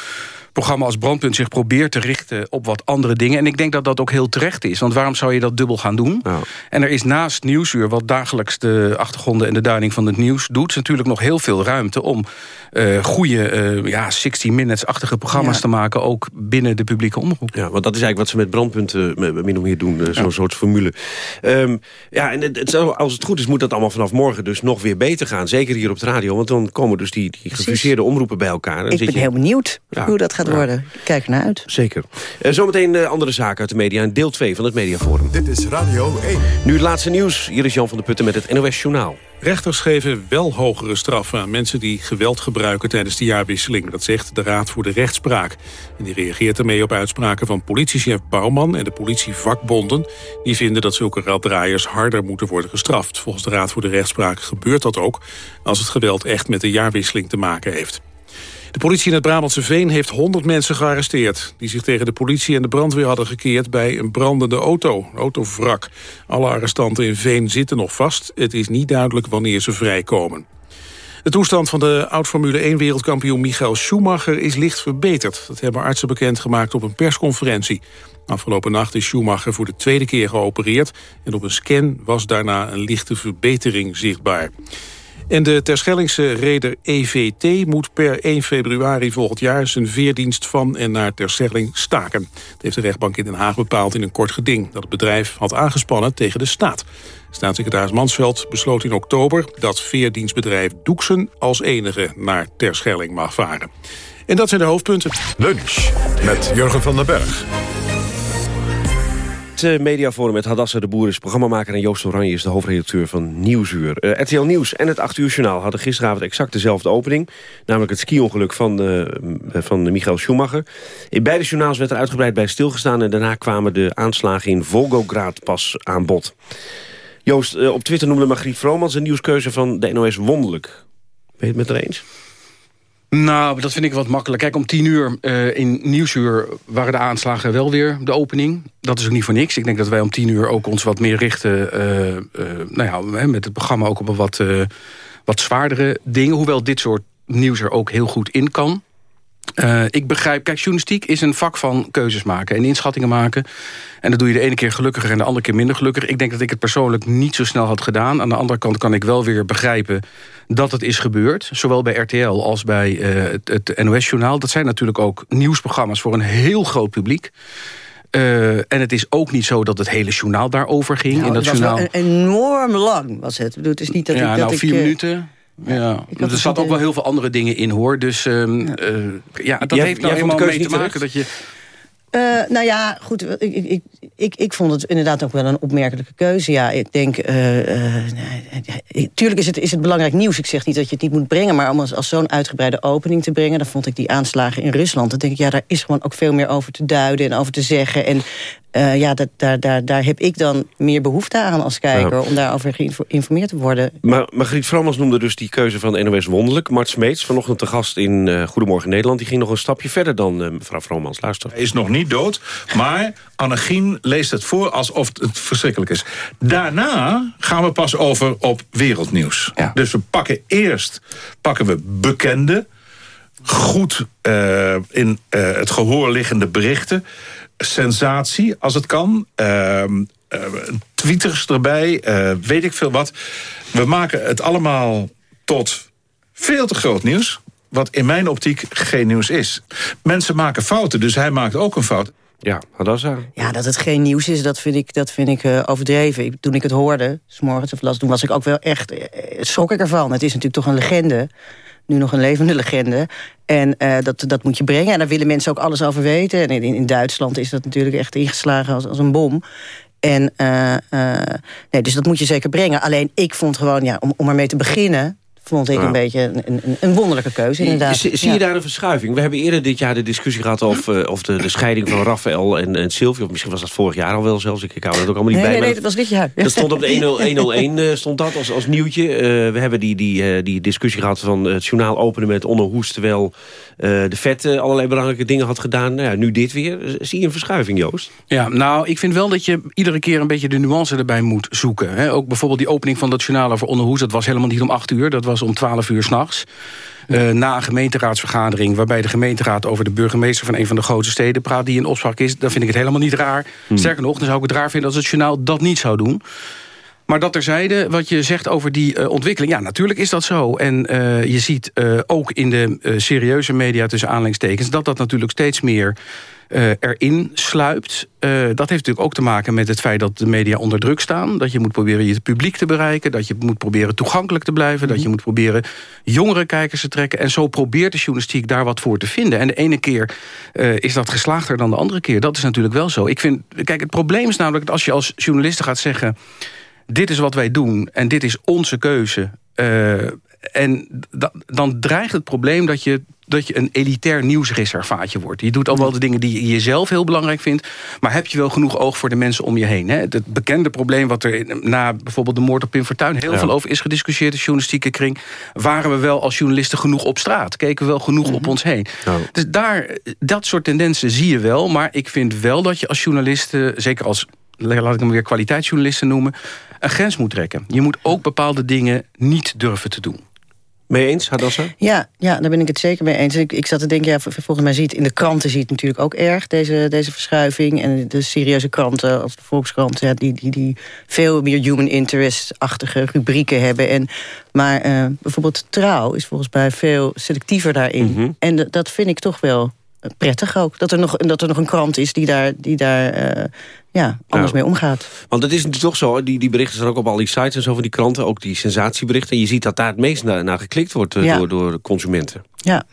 programma als Brandpunt zich probeert te richten op wat andere dingen. En ik denk dat dat ook heel terecht is. Want waarom zou je dat dubbel gaan doen? Ja. En er is naast Nieuwsuur, wat dagelijks de achtergronden en de duiding van het nieuws doet... natuurlijk nog heel veel ruimte om uh, goede uh, ja, 60 minutes-achtige programma's ja. te maken... ook binnen de publieke omroep. Ja, want dat is eigenlijk wat ze met Brandpunt uh, min of meer doen. Zo'n ja. soort formule. Um, ja, en het, als het goed is moet dat allemaal vanaf morgen dus nog weer beter gaan. Zeker hier op de radio, want dan komen dus die, die gefuseerde omroepen bij elkaar. Ik ben je... heel benieuwd hoe dat gaat worden. Kijk er naar uit. Zeker. Uh, zometeen uh, andere zaken uit de media in deel 2 van het Mediaforum. Dit is Radio 1. Nu het laatste nieuws. Hier is Jan van der Putten met het NOS Journaal. Rechters geven wel hogere straffen aan mensen die geweld gebruiken tijdens de jaarwisseling. Dat zegt de Raad voor de Rechtspraak. En die reageert ermee op uitspraken van politiechef Bouwman en de politievakbonden. Die vinden dat zulke raddraaiers harder moeten worden gestraft. Volgens de Raad voor de Rechtspraak gebeurt dat ook als het geweld echt met de jaarwisseling te maken heeft. De politie in het Brabantse Veen heeft 100 mensen gearresteerd... die zich tegen de politie en de brandweer hadden gekeerd bij een brandende auto, een autovrak. Alle arrestanten in Veen zitten nog vast. Het is niet duidelijk wanneer ze vrijkomen. De toestand van de oud-Formule 1-wereldkampioen Michael Schumacher is licht verbeterd. Dat hebben artsen bekendgemaakt op een persconferentie. Afgelopen nacht is Schumacher voor de tweede keer geopereerd... en op een scan was daarna een lichte verbetering zichtbaar. En de Terschellingse reder EVT moet per 1 februari volgend jaar... zijn veerdienst van en naar Terschelling staken. Dat heeft de rechtbank in Den Haag bepaald in een kort geding... dat het bedrijf had aangespannen tegen de staat. Staatssecretaris Mansveld besloot in oktober... dat veerdienstbedrijf Doeksen als enige naar Terschelling mag varen. En dat zijn de hoofdpunten. Lunch met Jurgen van den Berg. Het mediaforum met Hadassa de Boer is programmamaker... en Joost Oranje is de hoofdredacteur van Nieuwsuur. Uh, RTL Nieuws en het 8 uur journaal hadden gisteravond exact dezelfde opening. Namelijk het ski-ongeluk van, uh, van Michael Schumacher. In beide journaals werd er uitgebreid bij stilgestaan... en daarna kwamen de aanslagen in Volgograd pas aan bod. Joost, op Twitter noemde Margriet Vromans... een nieuwskeuze van de NOS wonderlijk. Ben je het met haar eens? Nou, dat vind ik wat makkelijk. Kijk, om tien uur uh, in Nieuwsuur waren de aanslagen wel weer de opening. Dat is ook niet voor niks. Ik denk dat wij om tien uur ook ons wat meer richten... Uh, uh, nou ja, met het programma ook op een wat, wat zwaardere dingen. Hoewel dit soort nieuws er ook heel goed in kan. Uh, ik begrijp, kijk, journalistiek is een vak van keuzes maken en inschattingen maken. En dat doe je de ene keer gelukkiger en de andere keer minder gelukkig. Ik denk dat ik het persoonlijk niet zo snel had gedaan. Aan de andere kant kan ik wel weer begrijpen dat het is gebeurd. Zowel bij RTL als bij uh, het, het NOS-journaal. Dat zijn natuurlijk ook nieuwsprogramma's voor een heel groot publiek. Uh, en het is ook niet zo dat het hele journaal daarover ging. Nou, in dat was journaal... enorm lang was het. Ik bedoel, het is niet dat ja, ik, dat nou, vier minuten. Ja, er zat ook wel heel veel andere dingen in, hoor. Dus um, ja. Uh, ja, dat jij, heeft nou helemaal mee te maken dat je... Uh, nou ja, goed, ik, ik, ik, ik vond het inderdaad ook wel een opmerkelijke keuze. Ja, ik denk, uh, uh, tuurlijk is het, is het belangrijk nieuws. Ik zeg niet dat je het niet moet brengen... maar om als, als zo'n uitgebreide opening te brengen... dan vond ik die aanslagen in Rusland... dan denk ik, ja, daar is gewoon ook veel meer over te duiden en over te zeggen. En uh, ja, dat, daar, daar, daar heb ik dan meer behoefte aan als kijker... Ja. om daarover geïnformeerd te worden. Maar Margriet Vromans noemde dus die keuze van de NOS wonderlijk. Mart Smeets, vanochtend te gast in uh, Goedemorgen Nederland... die ging nog een stapje verder dan uh, mevrouw Vromans. Luister. Hij is nog niet dood, maar Annegien leest het voor alsof het verschrikkelijk is. Daarna gaan we pas over op wereldnieuws. Ja. Dus we pakken eerst pakken we bekende... goed in het gehoor liggende berichten sensatie, als het kan. Uh, tweeters erbij, weet ik veel wat. We maken het allemaal tot veel te groot nieuws. Wat in mijn optiek geen nieuws is. Mensen maken fouten, dus hij maakt ook een fout. Ja, dat is Ja, dat het geen nieuws is, dat vind ik, dat vind ik uh, overdreven. Ik, toen ik het hoorde, s morgens of las, toen was ik ook wel echt... Uh, schrok ik ervan. Het is natuurlijk toch een legende nu nog een levende legende. En uh, dat, dat moet je brengen. En daar willen mensen ook alles over weten. En in, in Duitsland is dat natuurlijk echt ingeslagen als, als een bom. En, uh, uh, nee, dus dat moet je zeker brengen. Alleen ik vond gewoon, ja, om, om ermee te beginnen vond ik een beetje een, een, een, wonderlijke keuze inderdaad. Zie, zie je daar een verschuiving? We hebben eerder dit jaar de discussie gehad of, uh, of de, de scheiding van Rafael en, en Sylvie. Of misschien was dat vorig jaar al wel zelfs. Ik, ik hou dat ook allemaal niet nee, bij. Nee, nee, dat was dit jaar. Dat stond op de *laughs* 101 uh, stond dat als, als nieuwtje. Uh, we hebben die, die, die discussie gehad van het journaal openen met Onno Hoest... terwijl de vet allerlei belangrijke dingen had gedaan. Nou ja, nu dit weer. Zie je een verschuiving, Joost? Ja, nou, ik vind wel dat je iedere keer een beetje de nuance erbij moet zoeken. Hè? Ook bijvoorbeeld die opening van dat journaal over Onno Hoest... dat was helemaal niet om 8 uur, dat was om 12 uur s'nachts. Uh, na een gemeenteraadsvergadering... waarbij de gemeenteraad over de burgemeester van een van de grootste steden praat... die in opspraak is, dan vind ik het helemaal niet raar. Hmm. Sterker nog, dan zou ik het raar vinden als het journaal dat niet zou doen. Maar dat terzijde, wat je zegt over die uh, ontwikkeling... ja, natuurlijk is dat zo. En uh, je ziet ook in de serieuze media tussen aanleidingstekens... dat dat natuurlijk steeds meer uh, erin sluipt. Uh, dat heeft natuurlijk ook te maken met het feit dat de media onder druk staan. Dat je moet proberen je publiek te bereiken. Dat je moet proberen toegankelijk te blijven. Mm -hmm. Dat je moet proberen jongere kijkers te trekken. En zo probeert de journalistiek daar wat voor te vinden. En de ene keer uh, is dat geslaagder dan de andere keer. Dat is natuurlijk wel zo. Ik vind, kijk, het probleem is namelijk dat als je als journaliste gaat zeggen... dit is wat wij doen en dit is onze keuze... en dan dreigt het probleem dat je dat je een elitair nieuwsreservaatje wordt. Je doet allemaal de dingen die je zelf heel belangrijk vindt... maar heb je wel genoeg oog voor de mensen om je heen? Hè? Het bekende probleem wat er na bijvoorbeeld de moord op Pim Fortuyn... heel ja. veel over is gediscussieerd in de journalistieke kring... waren we wel als journalisten genoeg op straat? Keken we wel genoeg mm -hmm. op ons heen? Dus daar, dat soort tendensen zie je wel... maar ik vind wel dat je als journalisten, zeker als laat ik hem weer kwaliteitsjournalisten noemen... een grens moet trekken. Je moet ook bepaalde dingen niet durven te doen. Mee eens, Hadassa? Ja, ja, daar ben ik het zeker mee eens. Ik, ik zat te denken, ja, volgens mij ziet in de kranten ziet het natuurlijk ook erg deze, deze verschuiving. En de serieuze kranten, als de Volkskrant, ja, die, die, die veel meer human interest-achtige rubrieken hebben. En, maar uh, bijvoorbeeld Trouw is volgens mij veel selectiever daarin. Mm -hmm. En dat vind ik toch wel prettig ook. Dat er nog, dat er nog een krant is die daar, die daar uh, ja, anders nou, mee omgaat. Want het is natuurlijk toch zo, die, die berichten zijn ook op al die sites en zo van die kranten, ook die sensatieberichten. En je ziet dat daar het meest naar, naar geklikt wordt ja. door, door consumenten. Ja.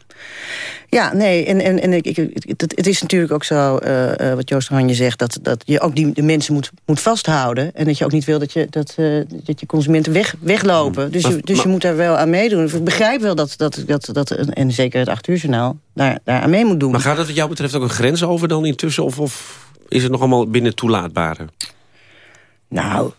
Ja, nee, en, en, en ik, ik, het, het is natuurlijk ook zo, uh, uh, wat Joost Hanje zegt... dat, dat je ook die, de mensen moet, moet vasthouden... en dat je ook niet wil dat je, dat, uh, dat je consumenten weg, weglopen. Dus, je, dus je moet daar wel aan meedoen. Ik begrijp wel dat, dat, dat, dat en zeker het 8 uur journaal, daar, daar aan mee moet doen. Maar gaat het wat jou betreft ook een grens over dan intussen... of, of is het nog allemaal binnen toelaatbare? Nou,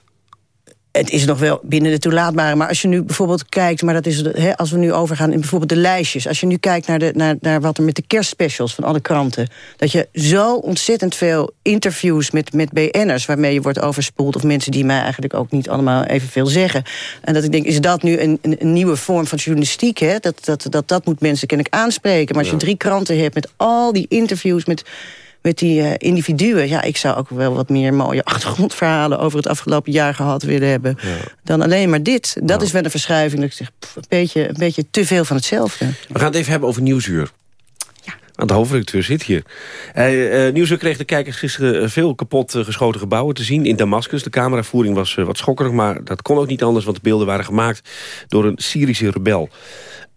het is nog wel binnen de toelaatbare. Maar als je nu bijvoorbeeld kijkt, maar dat is als we nu overgaan in bijvoorbeeld de lijstjes. Als je nu kijkt naar, de, naar, naar wat er met de kerstspecials van alle kranten. Dat je zo ontzettend veel interviews met, met BN'ers waarmee je wordt overspoeld. Of mensen die mij eigenlijk ook niet allemaal evenveel zeggen. En dat ik denk, is dat nu een, een, een nieuwe vorm van journalistiek? Hè? Dat, dat, dat, dat moet mensen kennelijk aanspreken. Maar als je drie kranten hebt met al die interviews met met die uh, individuen. Ja, ik zou ook wel wat meer mooie *laughs* achtergrondverhalen... over het afgelopen jaar gehad willen hebben. Ja. Dan alleen maar dit. Dat ja. is wel een verschuiving. Dat ik zeg, pff, een, beetje, een beetje te veel van hetzelfde. We gaan het even hebben over Nieuwsuur. Ja. Want de hoofdredacteur zit hier. Uh, uh, Nieuwsuur kreeg de kijkers gisteren veel kapot geschoten gebouwen te zien in Damascus. De cameravoering was wat schokkerig, maar dat kon ook niet anders... want de beelden waren gemaakt door een Syrische rebel.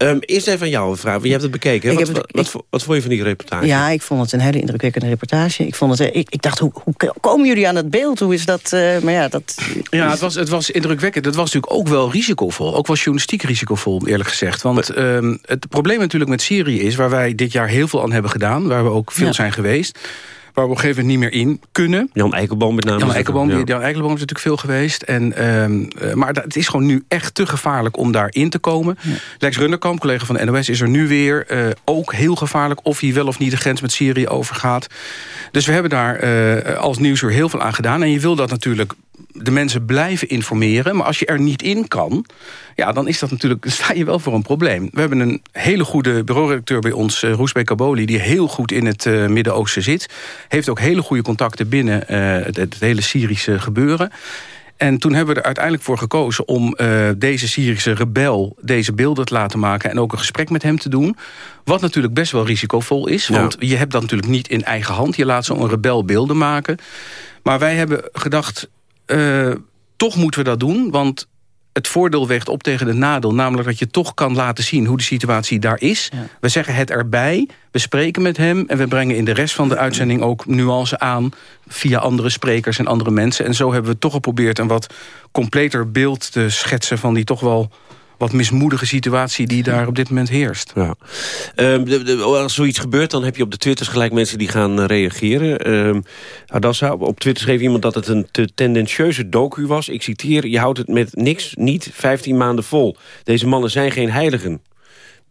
Um, eerst even aan jou een vraag, je hebt het bekeken. Wat, het, wat, wat, ik, wat, vond je van die reportage? Ja, ik vond het een hele indrukwekkende reportage. Ik, vond het, ik, ik dacht, hoe, hoe, komen jullie aan het beeld? Hoe is dat? Uh, maar ja, dat ja het, was, het was indrukwekkend. Het was natuurlijk ook wel risicovol. Ook wel journalistiek risicovol, eerlijk gezegd. Want maar, um, het probleem natuurlijk met Syrië is... waar wij dit jaar heel veel aan hebben gedaan... waar we ook veel ja. zijn geweest waar we op een gegeven moment niet meer in kunnen. Jan Eikelboom met name. Jan Eikelboom, ja. Jan Eikelboom is natuurlijk veel geweest. En, um, uh, maar het is gewoon nu echt te gevaarlijk om daarin te komen. Ja. Lex Runderkamp, collega van de NOS, is er nu weer. Uh, ook heel gevaarlijk of hij wel of niet de grens met Syrië overgaat. Dus we hebben daar uh, als nieuwsuur heel veel aan gedaan. En je wil dat natuurlijk de mensen blijven informeren. Maar als je er niet in kan, ja, dan is dat natuurlijk, *laughs* sta je wel voor een probleem. We hebben een hele goede bureauredacteur bij ons, uh, Roesbeek Kaboli... die heel goed in het uh, Midden-Oosten zit. Heeft ook hele goede contacten binnen uh, het, het hele Syrische gebeuren. En toen hebben we er uiteindelijk voor gekozen om uh, deze Syrische rebel deze beelden te laten maken... en ook een gesprek met hem te doen. Wat natuurlijk best wel risicovol is. Want je hebt dat natuurlijk niet in eigen hand. Je laat zo'n rebel beelden maken. Maar wij hebben gedacht, uh, toch moeten we dat doen. Want het voordeel weegt op tegen de nadeel. Namelijk dat je toch kan laten zien hoe de situatie daar is. We zeggen het erbij, we spreken met hem... en we brengen in de rest van de uitzending ook nuance aan... via andere sprekers en andere mensen. En zo hebben we toch geprobeerd een wat completer beeld te schetsen... van die toch wel wat mismoedige situatie die daar op dit moment heerst. Ja. Um, de, de, als zoiets gebeurt, dan heb je op de Twitters gelijk mensen die gaan uh, reageren. Um, Adassa, op Twitter schreef iemand dat het een te tendentieuze docu was. Ik citeer, je houdt het met niks, niet 15 maanden vol. Deze mannen zijn geen heiligen.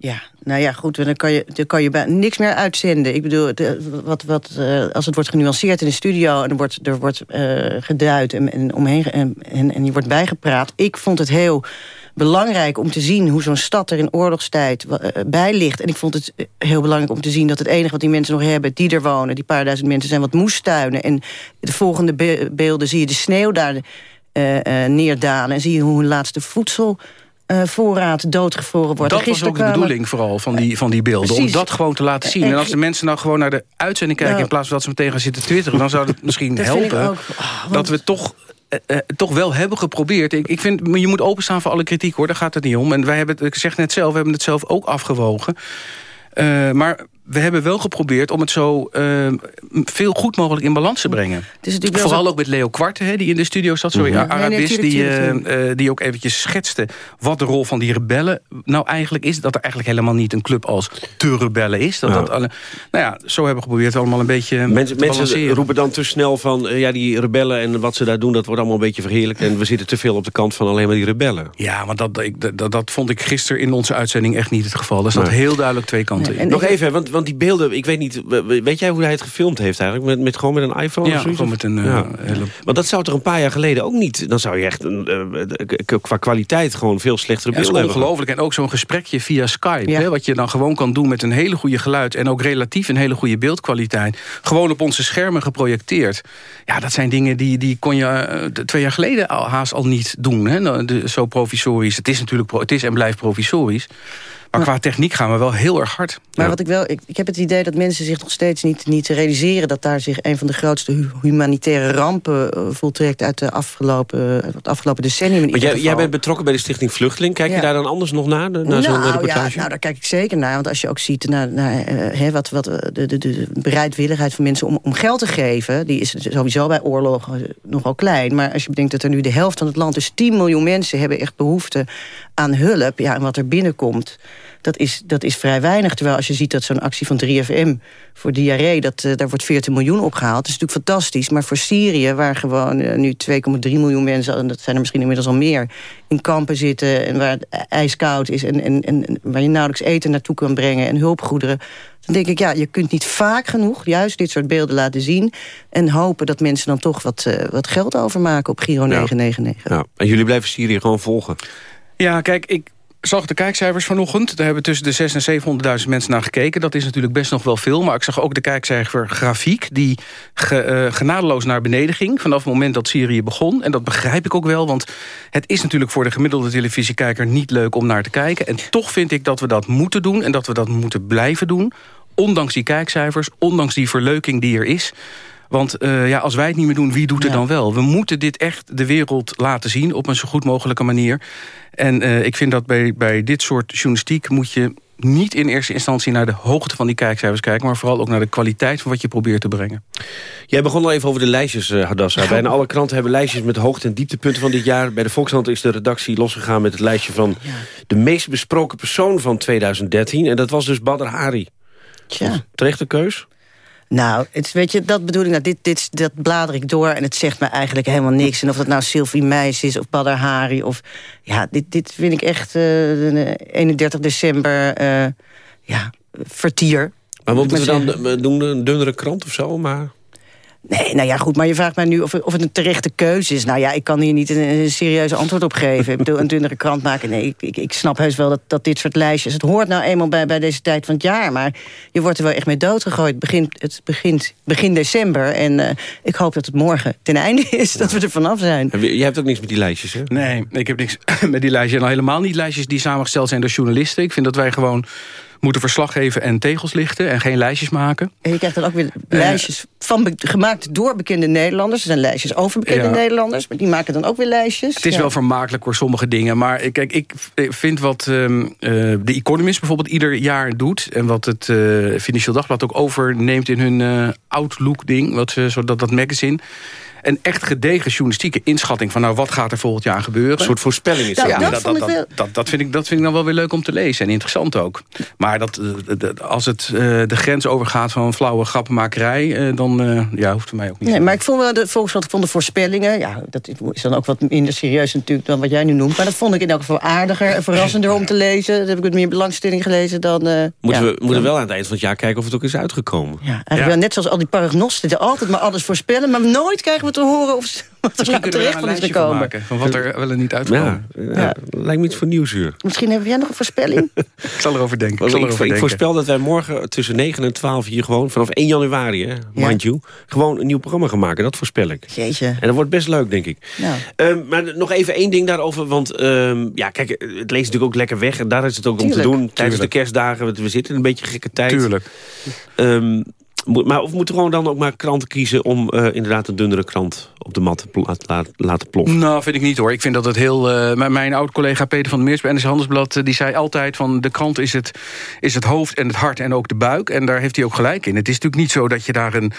Ja, nou ja, goed, dan kan je, dan kan je bij niks meer uitzenden. Ik bedoel, de, wat, wat, uh, als het wordt genuanceerd in de studio... en er wordt, er wordt uh, geduid en, en omheen en, en, en je wordt bijgepraat... ik vond het heel belangrijk om te zien hoe zo'n stad er in oorlogstijd eh, bij ligt. En ik vond het heel belangrijk om te zien dat het enige wat die mensen nog hebben... die er wonen, die paar duizend mensen, zijn wat moestuinen. En de volgende beelden zie je de sneeuw daar uh, uh, neerdalen... en zie je hoe hun laatste voedsel... Uh, voorraad doodgevroren wordt. Dat was ook de bedoeling vooral van die, van die beelden. Precies. Om dat gewoon te laten zien. En, als de mensen nou gewoon naar de uitzending kijken... Nou, in plaats van dat ze meteen gaan zitten twitteren... dan zou het misschien helpen ook, oh, want... dat we toch uh, toch wel hebben geprobeerd. Ik, ik vind, je moet openstaan voor alle kritiek, hoor. Daar gaat het niet om. En wij hebben het, ik zeg net zelf, we hebben het zelf ook afgewogen. Uh, maar we hebben wel geprobeerd om het zo uh, veel goed mogelijk in balans te brengen. Vooral ook met Leo Kwarte, hè, die in de studio zat, sorry, mm -hmm. Arabist, die, uh, die ook eventjes schetste wat de rol van die rebellen nou eigenlijk is. Dat er eigenlijk helemaal niet een club als de rebellen is. Dat, ja. dat alle, nou ja, zo hebben we geprobeerd allemaal een beetje mensen, mensen roepen dan te snel van, uh, ja, die rebellen en wat ze daar doen, dat wordt allemaal een beetje verheerlijkt. En we zitten te veel op de kant van alleen maar die rebellen. Ja, maar dat, ik, dat, dat vond ik gisteren in onze uitzending echt niet het geval. Er staat nee. heel duidelijk twee kanten nee, in. Nog even, want want die beelden, ik weet niet... Weet jij hoe hij het gefilmd heeft eigenlijk? Met, met, gewoon met een iPhone ja, of zoiets? gewoon met een uh, ja. hele... Maar dat zou toch een paar jaar geleden ook niet... Dan zou je echt een, uh, qua kwaliteit gewoon veel slechtere beelden hebben. Dat is ongelooflijk. En ook zo'n gesprekje via Skype. Ja. Hè, wat je dan gewoon kan doen met een hele goede geluid... en ook relatief een hele goede beeldkwaliteit. Gewoon op onze schermen geprojecteerd. Ja, dat zijn dingen die, die kon je uh, twee jaar geleden al, haast al niet doen. Hè? De, zo provisorisch. Het is natuurlijk het is en blijft provisorisch. Maar qua techniek gaan we wel heel erg hard. Maar ja. wat ik wel, ik, ik heb het idee dat mensen zich nog steeds niet, niet realiseren... dat daar zich een van de grootste humanitaire rampen uh, voltrekt... uit de afgelopen, uh, het afgelopen decennium. In maar jij, jij, bent betrokken bij de Stichting Vluchteling. Kijk ja. je daar dan anders nog naar, naar nou, zo'n reportage? Ja, nou, daar kijk ik zeker naar. Want als je ook ziet naar, naar uh, hè, wat, wat, de, de, de bereidwilligheid van mensen om, om geld te geven... die is sowieso bij oorlog nogal klein. Maar als je bedenkt dat er nu de helft van het land... dus 10 miljoen mensen hebben echt behoefte aan hulp. Ja, en wat er binnenkomt dat is, dat is vrij weinig. Terwijl als je ziet dat zo'n actie van 3FM voor diarree... Dat, uh, daar wordt 14 miljoen opgehaald. Dat is natuurlijk fantastisch. Maar voor Syrië, waar gewoon uh, nu 2,3 miljoen mensen... en dat zijn er misschien inmiddels al meer... in kampen zitten en waar het ijskoud is... en, en, en waar je nauwelijks eten naartoe kan brengen en hulpgoederen... dan denk ik, ja, je kunt niet vaak genoeg... juist dit soort beelden laten zien... en hopen dat mensen dan toch wat, uh, wat geld overmaken op Giro 999. Ja. En jullie blijven Syrië gewoon volgen? Ja, kijk, ik zag de kijkcijfers vanochtend. Daar hebben tussen de 600 en 700.000 mensen naar gekeken. Dat is natuurlijk best nog wel veel. Maar ik zag ook de kijkcijfer grafiek... die ge, uh, genadeloos naar beneden ging... vanaf het moment dat Syrië begon. En dat begrijp ik ook wel, want het is natuurlijk... voor de gemiddelde televisiekijker niet leuk om naar te kijken. En toch vind ik dat we dat moeten doen... en dat we dat moeten blijven doen. Ondanks die kijkcijfers, ondanks die verleuking die er is... Want uh, ja, als wij het niet meer doen, wie doet het ja. dan wel? We moeten dit echt de wereld laten zien op een zo goed mogelijke manier. En uh, ik vind dat bij, bij dit soort journalistiek moet je niet in eerste instantie naar de hoogte van die kijkcijfers kijken... maar vooral ook naar de kwaliteit van wat je probeert te brengen. Jij begon al even over de lijstjes, uh, Hadassa. Ja. Bijna alle kranten hebben lijstjes met hoogte- en dieptepunten van dit jaar. Bij de Volkskrant is de redactie losgegaan met het lijstje van... Ja. de meest besproken persoon van 2013. En dat was dus Badr Hari. Tja. Terechte keus? Nou, het, weet je, dat bedoel ik. Nou, dit, dit, dat blader ik door en het zegt me eigenlijk helemaal niks. En of dat nou Sylvie Meis is of Badr Hari. Of, ja, dit, dit vind ik echt uh, 31 december uh, ja, vertier. Maar wat moeten we dan doen? Een dunnere krant of zo? Maar... Nee, nou ja, goed, maar je vraagt mij nu of, of het een terechte keuze is. Nou ja, ik kan hier niet een, een serieus antwoord op geven. ik bedoel, een dunnere krant maken. Nee, ik, ik, ik, snap heus wel dat, dat dit soort lijstjes... het hoort nou eenmaal bij, bij deze tijd van het jaar... maar je wordt er wel echt mee doodgegooid. Het begint, het begint begin december en uh, ik hoop dat het morgen ten einde is. Dat we er vanaf zijn. Je hebt ook niks met die lijstjes, hè? Nee, ik heb niks *laughs* met die lijstjes. En al helemaal niet lijstjes die samengesteld zijn door journalisten. Ik vind dat wij gewoon moeten verslag geven en tegels lichten... en geen lijstjes maken. En je krijgt dan ook weer lijstjes van gemaakt door bekende Nederlanders. Er zijn lijstjes over bekende Nederlanders, maar die maken dan ook weer lijstjes. Het is wel vermakelijk voor sommige dingen. Maar kijk, ik vind wat um, de Economist bijvoorbeeld ieder jaar doet... en wat het uh, Financieel Dagblad ook overneemt in hun uh, Outlook-ding... Wat, zodat dat magazine een echt gedegen journalistieke inschatting... van nou, wat gaat er volgend jaar gebeuren. Een soort voorspelling is dat. Ja, dat, dat, dat, dat, vind ik, dat vind ik dan wel weer leuk om te lezen. En interessant ook. Maar dat, eh, als het uh, de grens overgaat van flauwe grappenmakerij... Uh, dan ja, hoeft het mij ook niet. Nee, maar ik vond wel, de, volgens wat ik vond de voorspellingen... ja, dat is dan ook wat minder serieus natuurlijk dan wat jij nu noemt... maar dat vond ik in elk geval aardiger en verrassender om te lezen. Dat heb ik met meer belangstelling gelezen dan... moeten, ja, we, moeten wel aan het eind van het jaar kijken of het ook is uitgekomen. Ja, eigenlijk Wel, net zoals al die paragnosten... altijd maar alles voorspellen, maar nooit krijgen we te horen... of wat er nou terecht van is gekomen. Maken, van wat er wel en niet uitkomen. Ja, ja, lijkt me iets voor Nieuwsuur. Misschien heb jij nog een voorspelling? *laughs* ik zal erover denken. Ik, zal erover ik, ik voorspel dat wij morgen tussen 9 en 12 hier gewoon... vanaf 1 januari, hè, mind you... gewoon een nieuw programma gaan maken. Dat voorspel ik. Jeetje. En dat wordt best leuk, denk ik. Um, maar nog even één ding daarover. Want um, ja, kijk, het leest natuurlijk ook lekker weg. En daar is het ook om te doen. Tijdens de kerstdagen. We zitten in een beetje gekke tijd. Tuurlijk. Um, maar of moeten gewoon dan ook maar kranten kiezen... om uh, inderdaad een dunnere krant op de mat te laten, laten ploffen? Nou, vind ik niet hoor. Ik vind dat het heel... Uh, mijn oud-collega Peter van der Meers bij NRC Handelsblad... Uh, die zei altijd van de krant is het, is het hoofd en het hart en ook de buik. En daar heeft hij ook gelijk in. Het is natuurlijk niet zo dat je daar een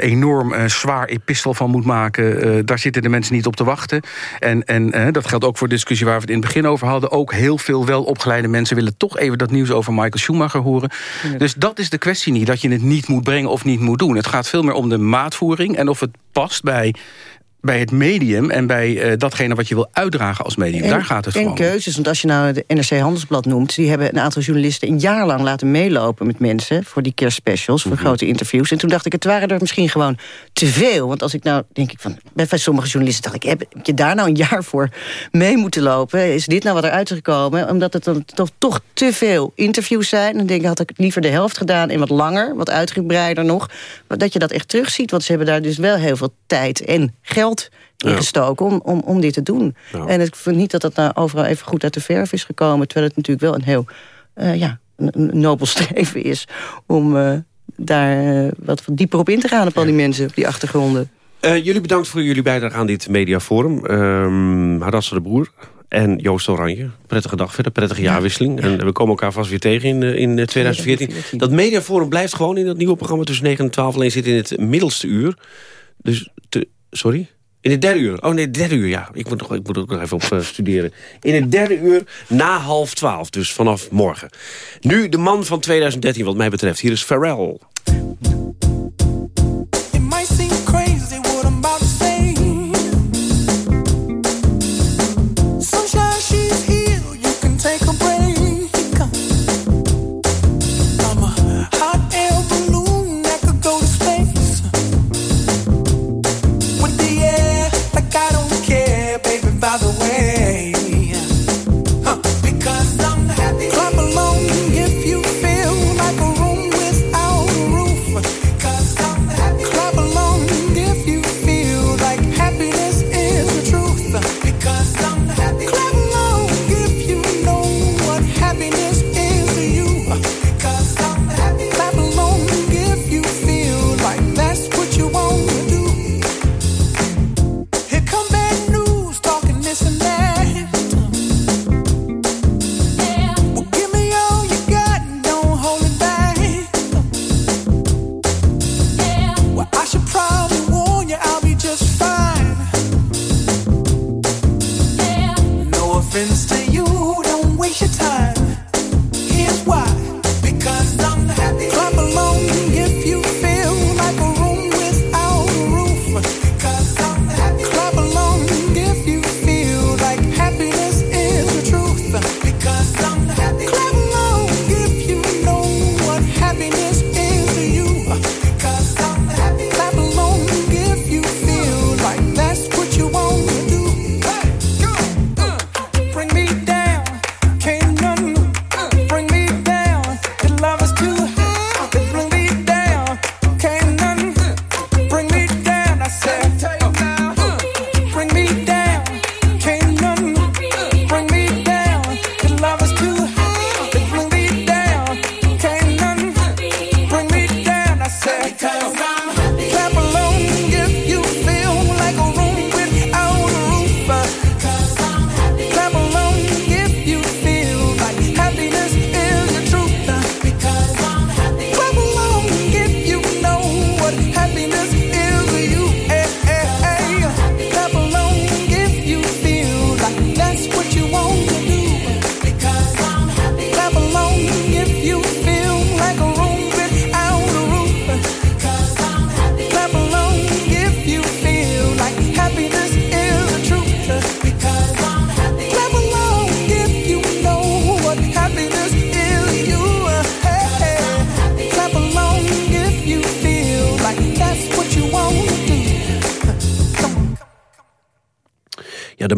enorm zwaar epistel van moet maken. daar zitten de mensen niet op te wachten. En, en dat geldt ook voor de discussie waar we het in het begin over hadden. Ook heel veel welopgeleide mensen willen toch even dat nieuws over Michael Schumacher horen. Dus dat is de kwestie niet, dat je het niet moet of niet moet doen. Het gaat veel meer om de maatvoering en of het past bij bij het medium en bij uh, datgene wat je wil uitdragen als medium. Daar gaat het en gewoon. En keuzes, want als je nou de NRC Handelsblad noemt... die hebben een aantal journalisten een jaar lang laten meelopen met mensen... voor die kerstspecials, voor mhm. grote interviews. En toen dacht ik, het waren er misschien gewoon te veel. Want als ik nou, denk ik, van, bij sommige journalisten dacht ik... heb je daar nou een jaar voor mee moeten lopen? Is dit nou wat eruit is gekomen? Omdat het dan toch, toch te veel interviews zijn. Dan denk ik, had ik liever de helft gedaan en wat langer, wat uitgebreider nog. Dat je dat echt terugziet, want ze hebben daar dus wel heel veel tijd en geld ingestoken om, om, om dit te doen. En ik vind niet dat dat nou overal even goed uit de verf is gekomen... terwijl het natuurlijk wel een heel uh, ja, een, nobel *laughs* streven is... om uh, daar uh, wat dieper op in te gaan op al die mensen, op die achtergronden. jullie bedankt voor jullie bijdrage aan dit mediaforum. Um, Hadassah de Boer en Joost Oranje. Prettige dag verder, prettige jaarwisseling. En we komen elkaar vast weer tegen in, in 2014. Dat mediaforum blijft gewoon in dat nieuwe programma tussen 9 en 12. Alleen zit in het middelste uur. Dus te, Sorry? In het derde uur. Oh nee, derde uur, ja. Ik moet, nog, ik moet ook nog even op uh, studeren. In het derde uur na half twaalf, dus vanaf morgen. Nu de man van 2013 wat mij betreft. Hier is Pharrell.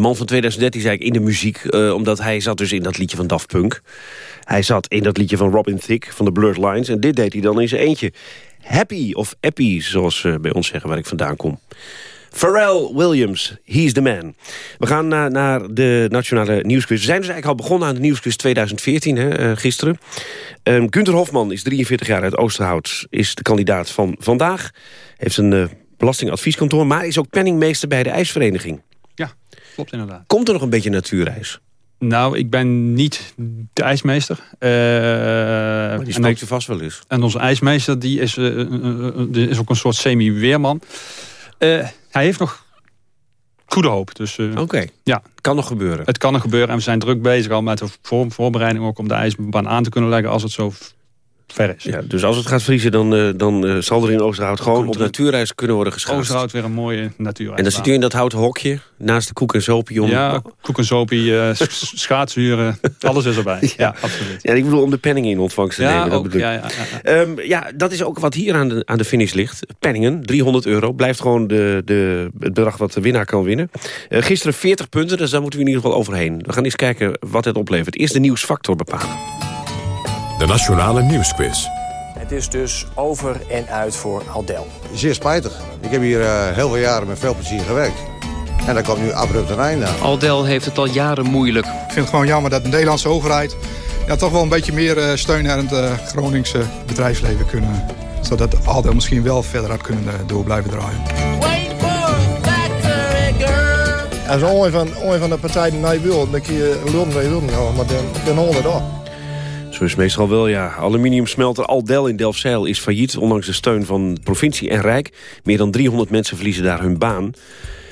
Man van 2013 zei ik in de muziek, uh, omdat hij zat dus in dat liedje van Daft Punk. Hij zat in dat liedje van Robin Thicke van de Blurred Lines. En dit deed hij dan in zijn eentje. Happy of Happy, zoals ze bij ons zeggen waar ik vandaan kom. Pharrell Williams, he's the man. We gaan naar, de Nationale Nieuwsquiz. We zijn dus eigenlijk al begonnen aan de Nieuwsquiz 2014, hè, uh, gisteren. Um, Hofman is 43 jaar uit Oosterhout. Is de kandidaat van vandaag. Heeft een uh, belastingadvieskantoor, maar is ook penningmeester bij de IJsvereniging. Klopt inderdaad. Komt er nog een beetje natuurreis? Nou, ik ben niet de ijsmeester. Uh, maar die spreekt er vast wel eens. En onze ijsmeester die is, uh, uh, is ook een soort semi-weerman. hij heeft nog goede hoop. Dus, Oké, ja. kan nog gebeuren. Het kan nog gebeuren en we zijn druk bezig al met de voor, voorbereiding ook om de ijsbaan aan te kunnen leggen als het zo ver is. Ja, dus als het gaat vriezen, dan, uh, dan uh, zal er in Oosterhout gewoon op natuurreis kunnen worden geschaatst. Oosterhout weer een mooie natuurreis. En dan zit u in dat houten hokje, naast de koek en zopie. Om... Ja, koek en zopie, uh, *laughs* schaatsuren, alles is erbij. *laughs* ja. ja. absoluut. Ja, ik bedoel om de penning in ontvangst te ja, nemen. Dat ook. Ja, ja, ja. Um, ja, dat is ook wat hier aan de, aan de finish ligt. Penningen, 300 euro, blijft gewoon de, de, het bedrag wat de winnaar kan winnen. Uh, gisteren 40 punten, dus daar moeten we in ieder geval overheen. We gaan eens kijken wat het oplevert. Eerst de nieuwsfactor bepalen. De Nationale Nieuwsquiz. Het is dus over en uit voor Aldel. Zeer spijtig. Ik heb hier uh, heel veel jaren met veel plezier gewerkt. En daar komt nu abrupt een einde aan. Aldel heeft het al jaren moeilijk. Ik vind het gewoon jammer dat de Nederlandse overheid... Ja, toch wel een beetje meer uh, steun naar het uh, Groningse bedrijfsleven kunnen. Zodat Aldel misschien wel verder had kunnen door blijven draaien. Als een van, een van de partijen naar wil, dan kun je lullen je wil. Maar dan, dan holen we zo is meestal wel, ja. Aluminiumsmelter Aldel in Delfzijl is failliet... ondanks de steun van provincie en Rijk. Meer dan 300 mensen verliezen daar hun baan.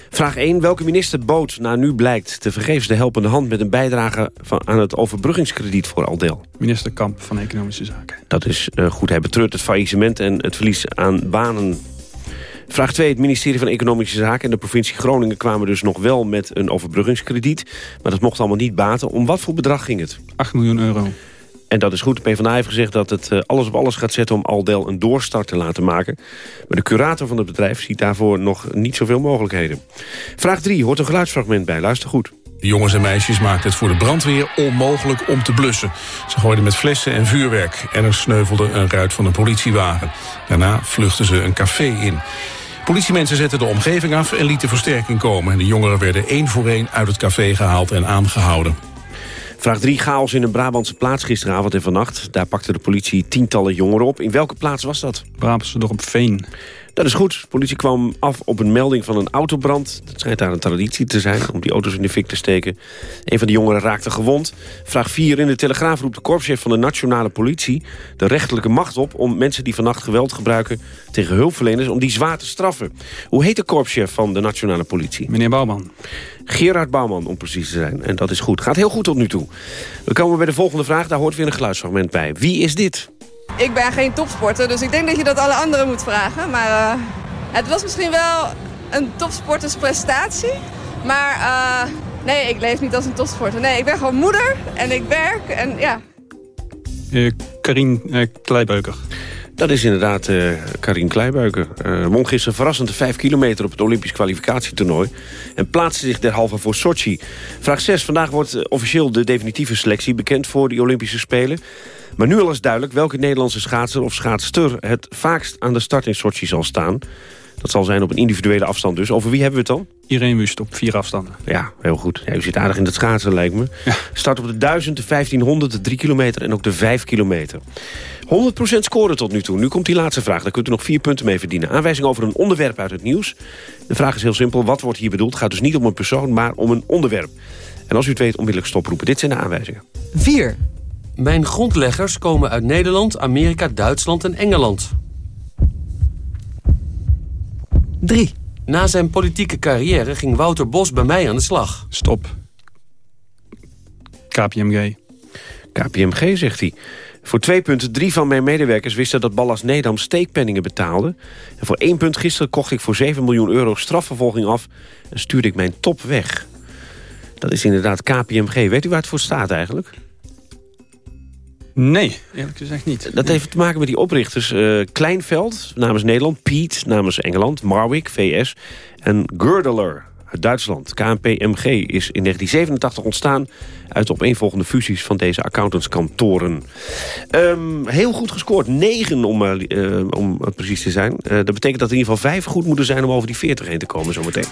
Vraag 1. Welke minister bood, naar nu blijkt... te vergeefs de helpende hand met een bijdrage van, aan het overbruggingskrediet voor Aldel? Minister Kamp van Economische Zaken. Dat is uh, goed. Hij betreurt het faillissement en het verlies aan banen. Vraag 2. Het ministerie van Economische Zaken en de provincie Groningen... kwamen dus nog wel met een overbruggingskrediet. Maar dat mocht allemaal niet baten. Om wat voor bedrag ging het? 8 miljoen euro. En dat is goed. PvdA heeft gezegd dat het uh, alles op alles gaat zetten... om Aldel een doorstart te laten maken. Maar de curator van het bedrijf ziet daarvoor nog niet zoveel mogelijkheden. Vraag 3 hoort een geluidsfragment bij. Luister goed. De jongens en meisjes maakten het voor de brandweer onmogelijk om te blussen. Ze gooiden met flessen en vuurwerk en er sneuvelde een ruit van een politiewagen. Daarna vluchtten ze een café in. Politiemensen zetten de omgeving af en lieten versterking komen. En de jongeren werden één voor één uit het café gehaald en aangehouden. Vraag 3, chaos in een Brabantse plaats gisteravond en vannacht. Daar pakte de politie tientallen jongeren op. In welke plaats was dat? Brabantse dorp Veen. Dat is goed. De politie kwam af op een melding van een autobrand. Dat schijnt daar een traditie te zijn om die auto's in de fik te steken. Een van de jongeren raakte gewond. Vraag 4. In de Telegraaf roept de korpschef van de nationale politie... de rechterlijke macht op om mensen die vannacht geweld gebruiken... tegen hulpverleners om die zwaar te straffen. Hoe heet de korpschef van de nationale politie? Meneer Bouwman. Gerard Bouwman, om precies te zijn. En dat is goed. Gaat heel goed tot nu toe. We komen bij de volgende vraag. Daar hoort weer een geluidsfragment bij. Wie is dit? Ik ben geen topsporter, dus ik denk dat je dat alle anderen moet vragen. Maar uh, het was misschien wel een topsportersprestatie. Maar uh, nee, ik leef niet als een topsporter. Nee, ik ben gewoon moeder en ik werk en ja. Uh, Karine uh, Kleibeuker. Dat is inderdaad uh, Karin Kleibeuker. Uh, won gisteren verrassend de 5 kilometer op het Olympisch kwalificatietoernooi. En plaatste zich derhalve voor Sochi. Vraag 6. Vandaag wordt officieel de definitieve selectie bekend voor de Olympische Spelen. Maar nu al is duidelijk welke Nederlandse schaatser of schaatster... het vaakst aan de start in Sochi zal staan. Dat zal zijn op een individuele afstand dus. Over wie hebben we het dan? Irene Wust op vier afstanden. Ja, heel goed. Ja, u zit aardig in het schaatsen, lijkt me. Ja. Start op de 1000, de 1500, de 3 kilometer en ook de 5 kilometer. 100% scoren tot nu toe. Nu komt die laatste vraag. Daar kunt u nog vier punten mee verdienen. Aanwijzing over een onderwerp uit het nieuws. De vraag is heel simpel. Wat wordt hier bedoeld? Het gaat dus niet om een persoon, maar om een onderwerp. En als u het weet, onmiddellijk stoproepen. Dit zijn de aanwijzingen. 4. Mijn grondleggers komen uit Nederland, Amerika, Duitsland en Engeland. 3. Na zijn politieke carrière ging Wouter Bos bij mij aan de slag. Stop. KPMG. KPMG, zegt hij. Voor twee punten, drie van mijn medewerkers wisten dat Ballas Nedam steekpenningen betaalde. En voor één punt gisteren kocht ik voor 7 miljoen euro strafvervolging af... en stuurde ik mijn top weg. Dat is inderdaad KPMG. Weet u waar het voor staat eigenlijk? Nee, eerlijk gezegd niet. Dat heeft te maken met die oprichters. Uh, Kleinveld namens Nederland, Piet namens Engeland... Marwick, VS en Girdler Duitsland. KNPMG is in 1987 ontstaan uit opeenvolgende fusies van deze accountantskantoren. Um, heel goed gescoord, 9 om, uh, om precies te zijn. Uh, dat betekent dat er in ieder geval 5 goed moeten zijn om over die 40 heen te komen zometeen.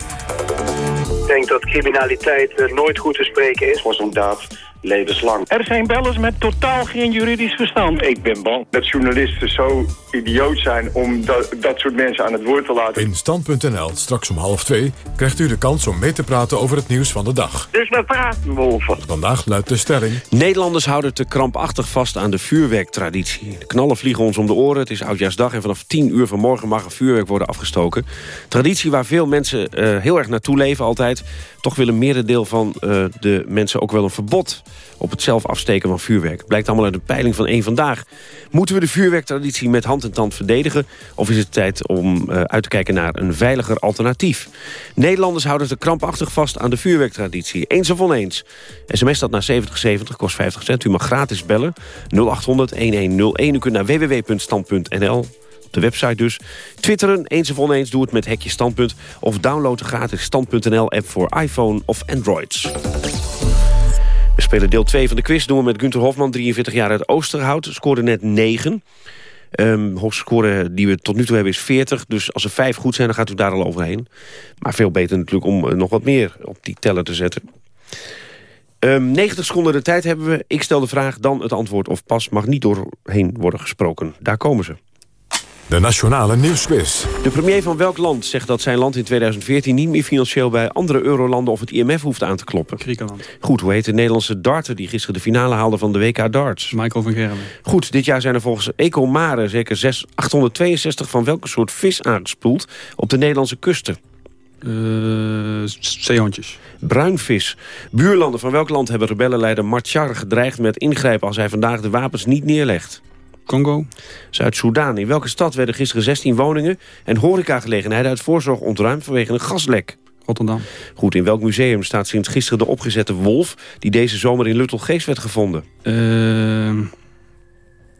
Ik denk dat criminaliteit nooit goed te spreken is voor zo'n daad levenslang. Er zijn bellers met totaal geen juridisch verstand. Ik ben bang dat journalisten zo idioot zijn om dat, dat soort mensen aan het woord te laten. In Stand.nl, straks om half twee, krijgt u de kans om mee te praten over het nieuws van de dag. Dus we praten wolven. Vandaag luidt de stelling. Nederlanders houden te krampachtig vast aan de vuurwerktraditie. De knallen vliegen ons om de oren, het is oudjaarsdag... en vanaf 10 uur vanmorgen mag er vuurwerk worden afgestoken. Traditie waar veel mensen uh, heel erg naartoe leven altijd. Toch willen merendeel van uh, de mensen ook wel een verbod op het zelf afsteken van vuurwerk. Blijkt allemaal uit de peiling van één vandaag. Moeten we de vuurwerktraditie met hand en tand verdedigen... of is het tijd om uh, uit te kijken naar een veiliger alternatief? Nederlanders houden te krampachtig vast aan de vuurwerktraditie. Eens of oneens. SMS dat naar 7070, kost 50 cent. U mag gratis bellen. 0800-1101. U kunt naar www.stand.nl de website dus. Twitteren, eens of oneens, doe het met hekje standpunt... of download de gratis stand.nl-app voor iPhone of Android. We spelen deel 2 van de quiz. Doen we met Gunther Hofman, 43 jaar uit Oosterhout. Scoorde net 9. Um, hoogste score die we tot nu toe hebben is 40. Dus als er 5 goed zijn, dan gaat u daar al overheen. Maar veel beter natuurlijk om uh, nog wat meer op die teller te zetten. Um, 90 seconden de tijd hebben we. Ik stel de vraag, dan het antwoord of pas mag niet doorheen worden gesproken. Daar komen ze. De Nationale Nieuwsquiz. De premier van welk land zegt dat zijn land in 2014... niet meer financieel bij andere eurolanden of het IMF hoeft aan te kloppen? Griekenland. Goed, hoe heet de Nederlandse darter... die gisteren de finale haalde van de WK darts? Michael van Gerwen. Goed, dit jaar zijn er volgens Ecomare zeker 6, 862 van welke soort vis aangespoeld... op de Nederlandse kusten? Uh, zeehondjes. Bruinvis. Buurlanden van welk land hebben rebellenleider Machar gedreigd met ingrijpen... als hij vandaag de wapens niet neerlegt? Congo. Zuid-Soedan. In welke stad werden gisteren 16 woningen en horecagelegenheden uit voorzorg ontruimd vanwege een gaslek? Rotterdam. Goed, in welk museum staat sinds gisteren de opgezette wolf... die deze zomer in Luttelgeest werd gevonden? Uh,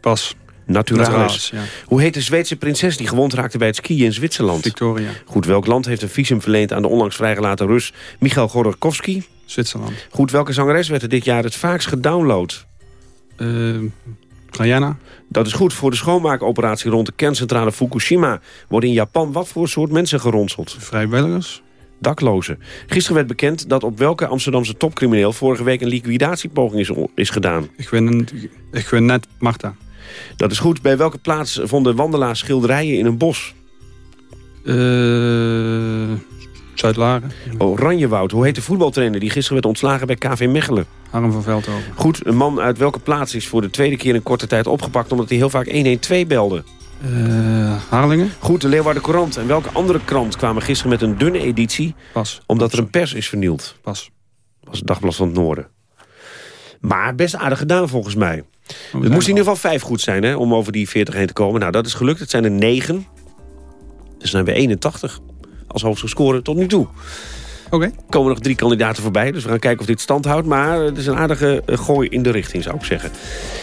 pas. Naturalis. Naturalis ja. Hoe heet de Zweedse prinses die gewond raakte bij het skiën in Zwitserland? Victoria. Goed, welk land heeft een visum verleend aan de onlangs vrijgelaten Rus Michail Godorkovsky? Zwitserland. Goed, welke zangeres werd er dit jaar het vaakst gedownload? Uh, Guyana. Dat is goed. Voor de schoonmaakoperatie rond de kerncentrale Fukushima... worden in Japan wat voor soort mensen geronseld? Vrijwilligers. Daklozen. Gisteren werd bekend dat op welke Amsterdamse topcrimineel... vorige week een liquidatiepoging is, is gedaan. Ik ben, ik ben net Marta. Dat is goed. Bij welke plaats vonden wandelaars schilderijen in een bos? Uh, Zuid-Laren. Oranjewoud. Hoe heet de voetbaltrainer die gisteren werd ontslagen bij KV Mechelen? Harm van Veldhoven. Goed, een man uit welke plaats is voor de tweede keer in korte tijd opgepakt... omdat hij heel vaak 112 belde? Uh, Harlingen. Goed, de Leeuwarden Courant. En welke andere krant kwamen gisteren met een dunne editie? Pas. Omdat er een pers is vernield. Pas. Dat was het Dagblad van het Noorden. Maar best aardig gedaan volgens mij. Het moest in ieder geval vijf goed zijn hè, om over die 40 heen te komen. Nou, dat is gelukt. Het zijn er negen. Dus zijn we 81 als hoogste scoren tot nu toe. Oké. Okay. komen nog drie kandidaten voorbij. Dus we gaan kijken of dit stand houdt. Maar het is een aardige gooi in de richting, zou ik zeggen.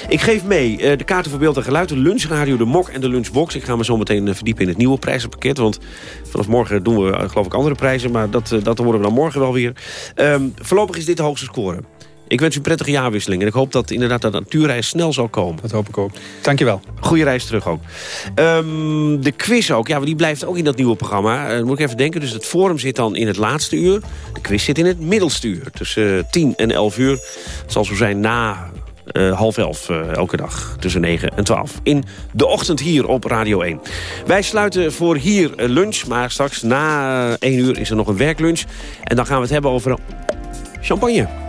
Ik geef mee uh, de kaarten voor beeld en geluid. De lunchradio, de mok en de lunchbox. Ik ga me zo meteen verdiepen in het nieuwe prijzenpakket. Want vanaf morgen doen we uh, geloof ik andere prijzen. Maar dat, uh, dat horen we dan morgen wel weer. Um, voorlopig is dit de hoogste score. Ik wens u een prettige jaarwisseling. En ik hoop dat inderdaad de natuurreis snel zal komen. Dat hoop ik ook. Dankjewel. Goeie reis terug ook. Um, de quiz ook. Ja, die blijft ook in dat nieuwe programma. Uh, moet ik even denken. Dus het forum zit dan in het laatste uur. De quiz zit in het middelste uur. Tussen uh, 10 en 11 uur. Het zal zo zijn na uh, half elf uh, elke dag. Tussen 9 en 12. In de ochtend hier op Radio 1. Wij sluiten voor hier lunch. Maar straks na 1 uur is er nog een werklunch. En dan gaan we het hebben over champagne.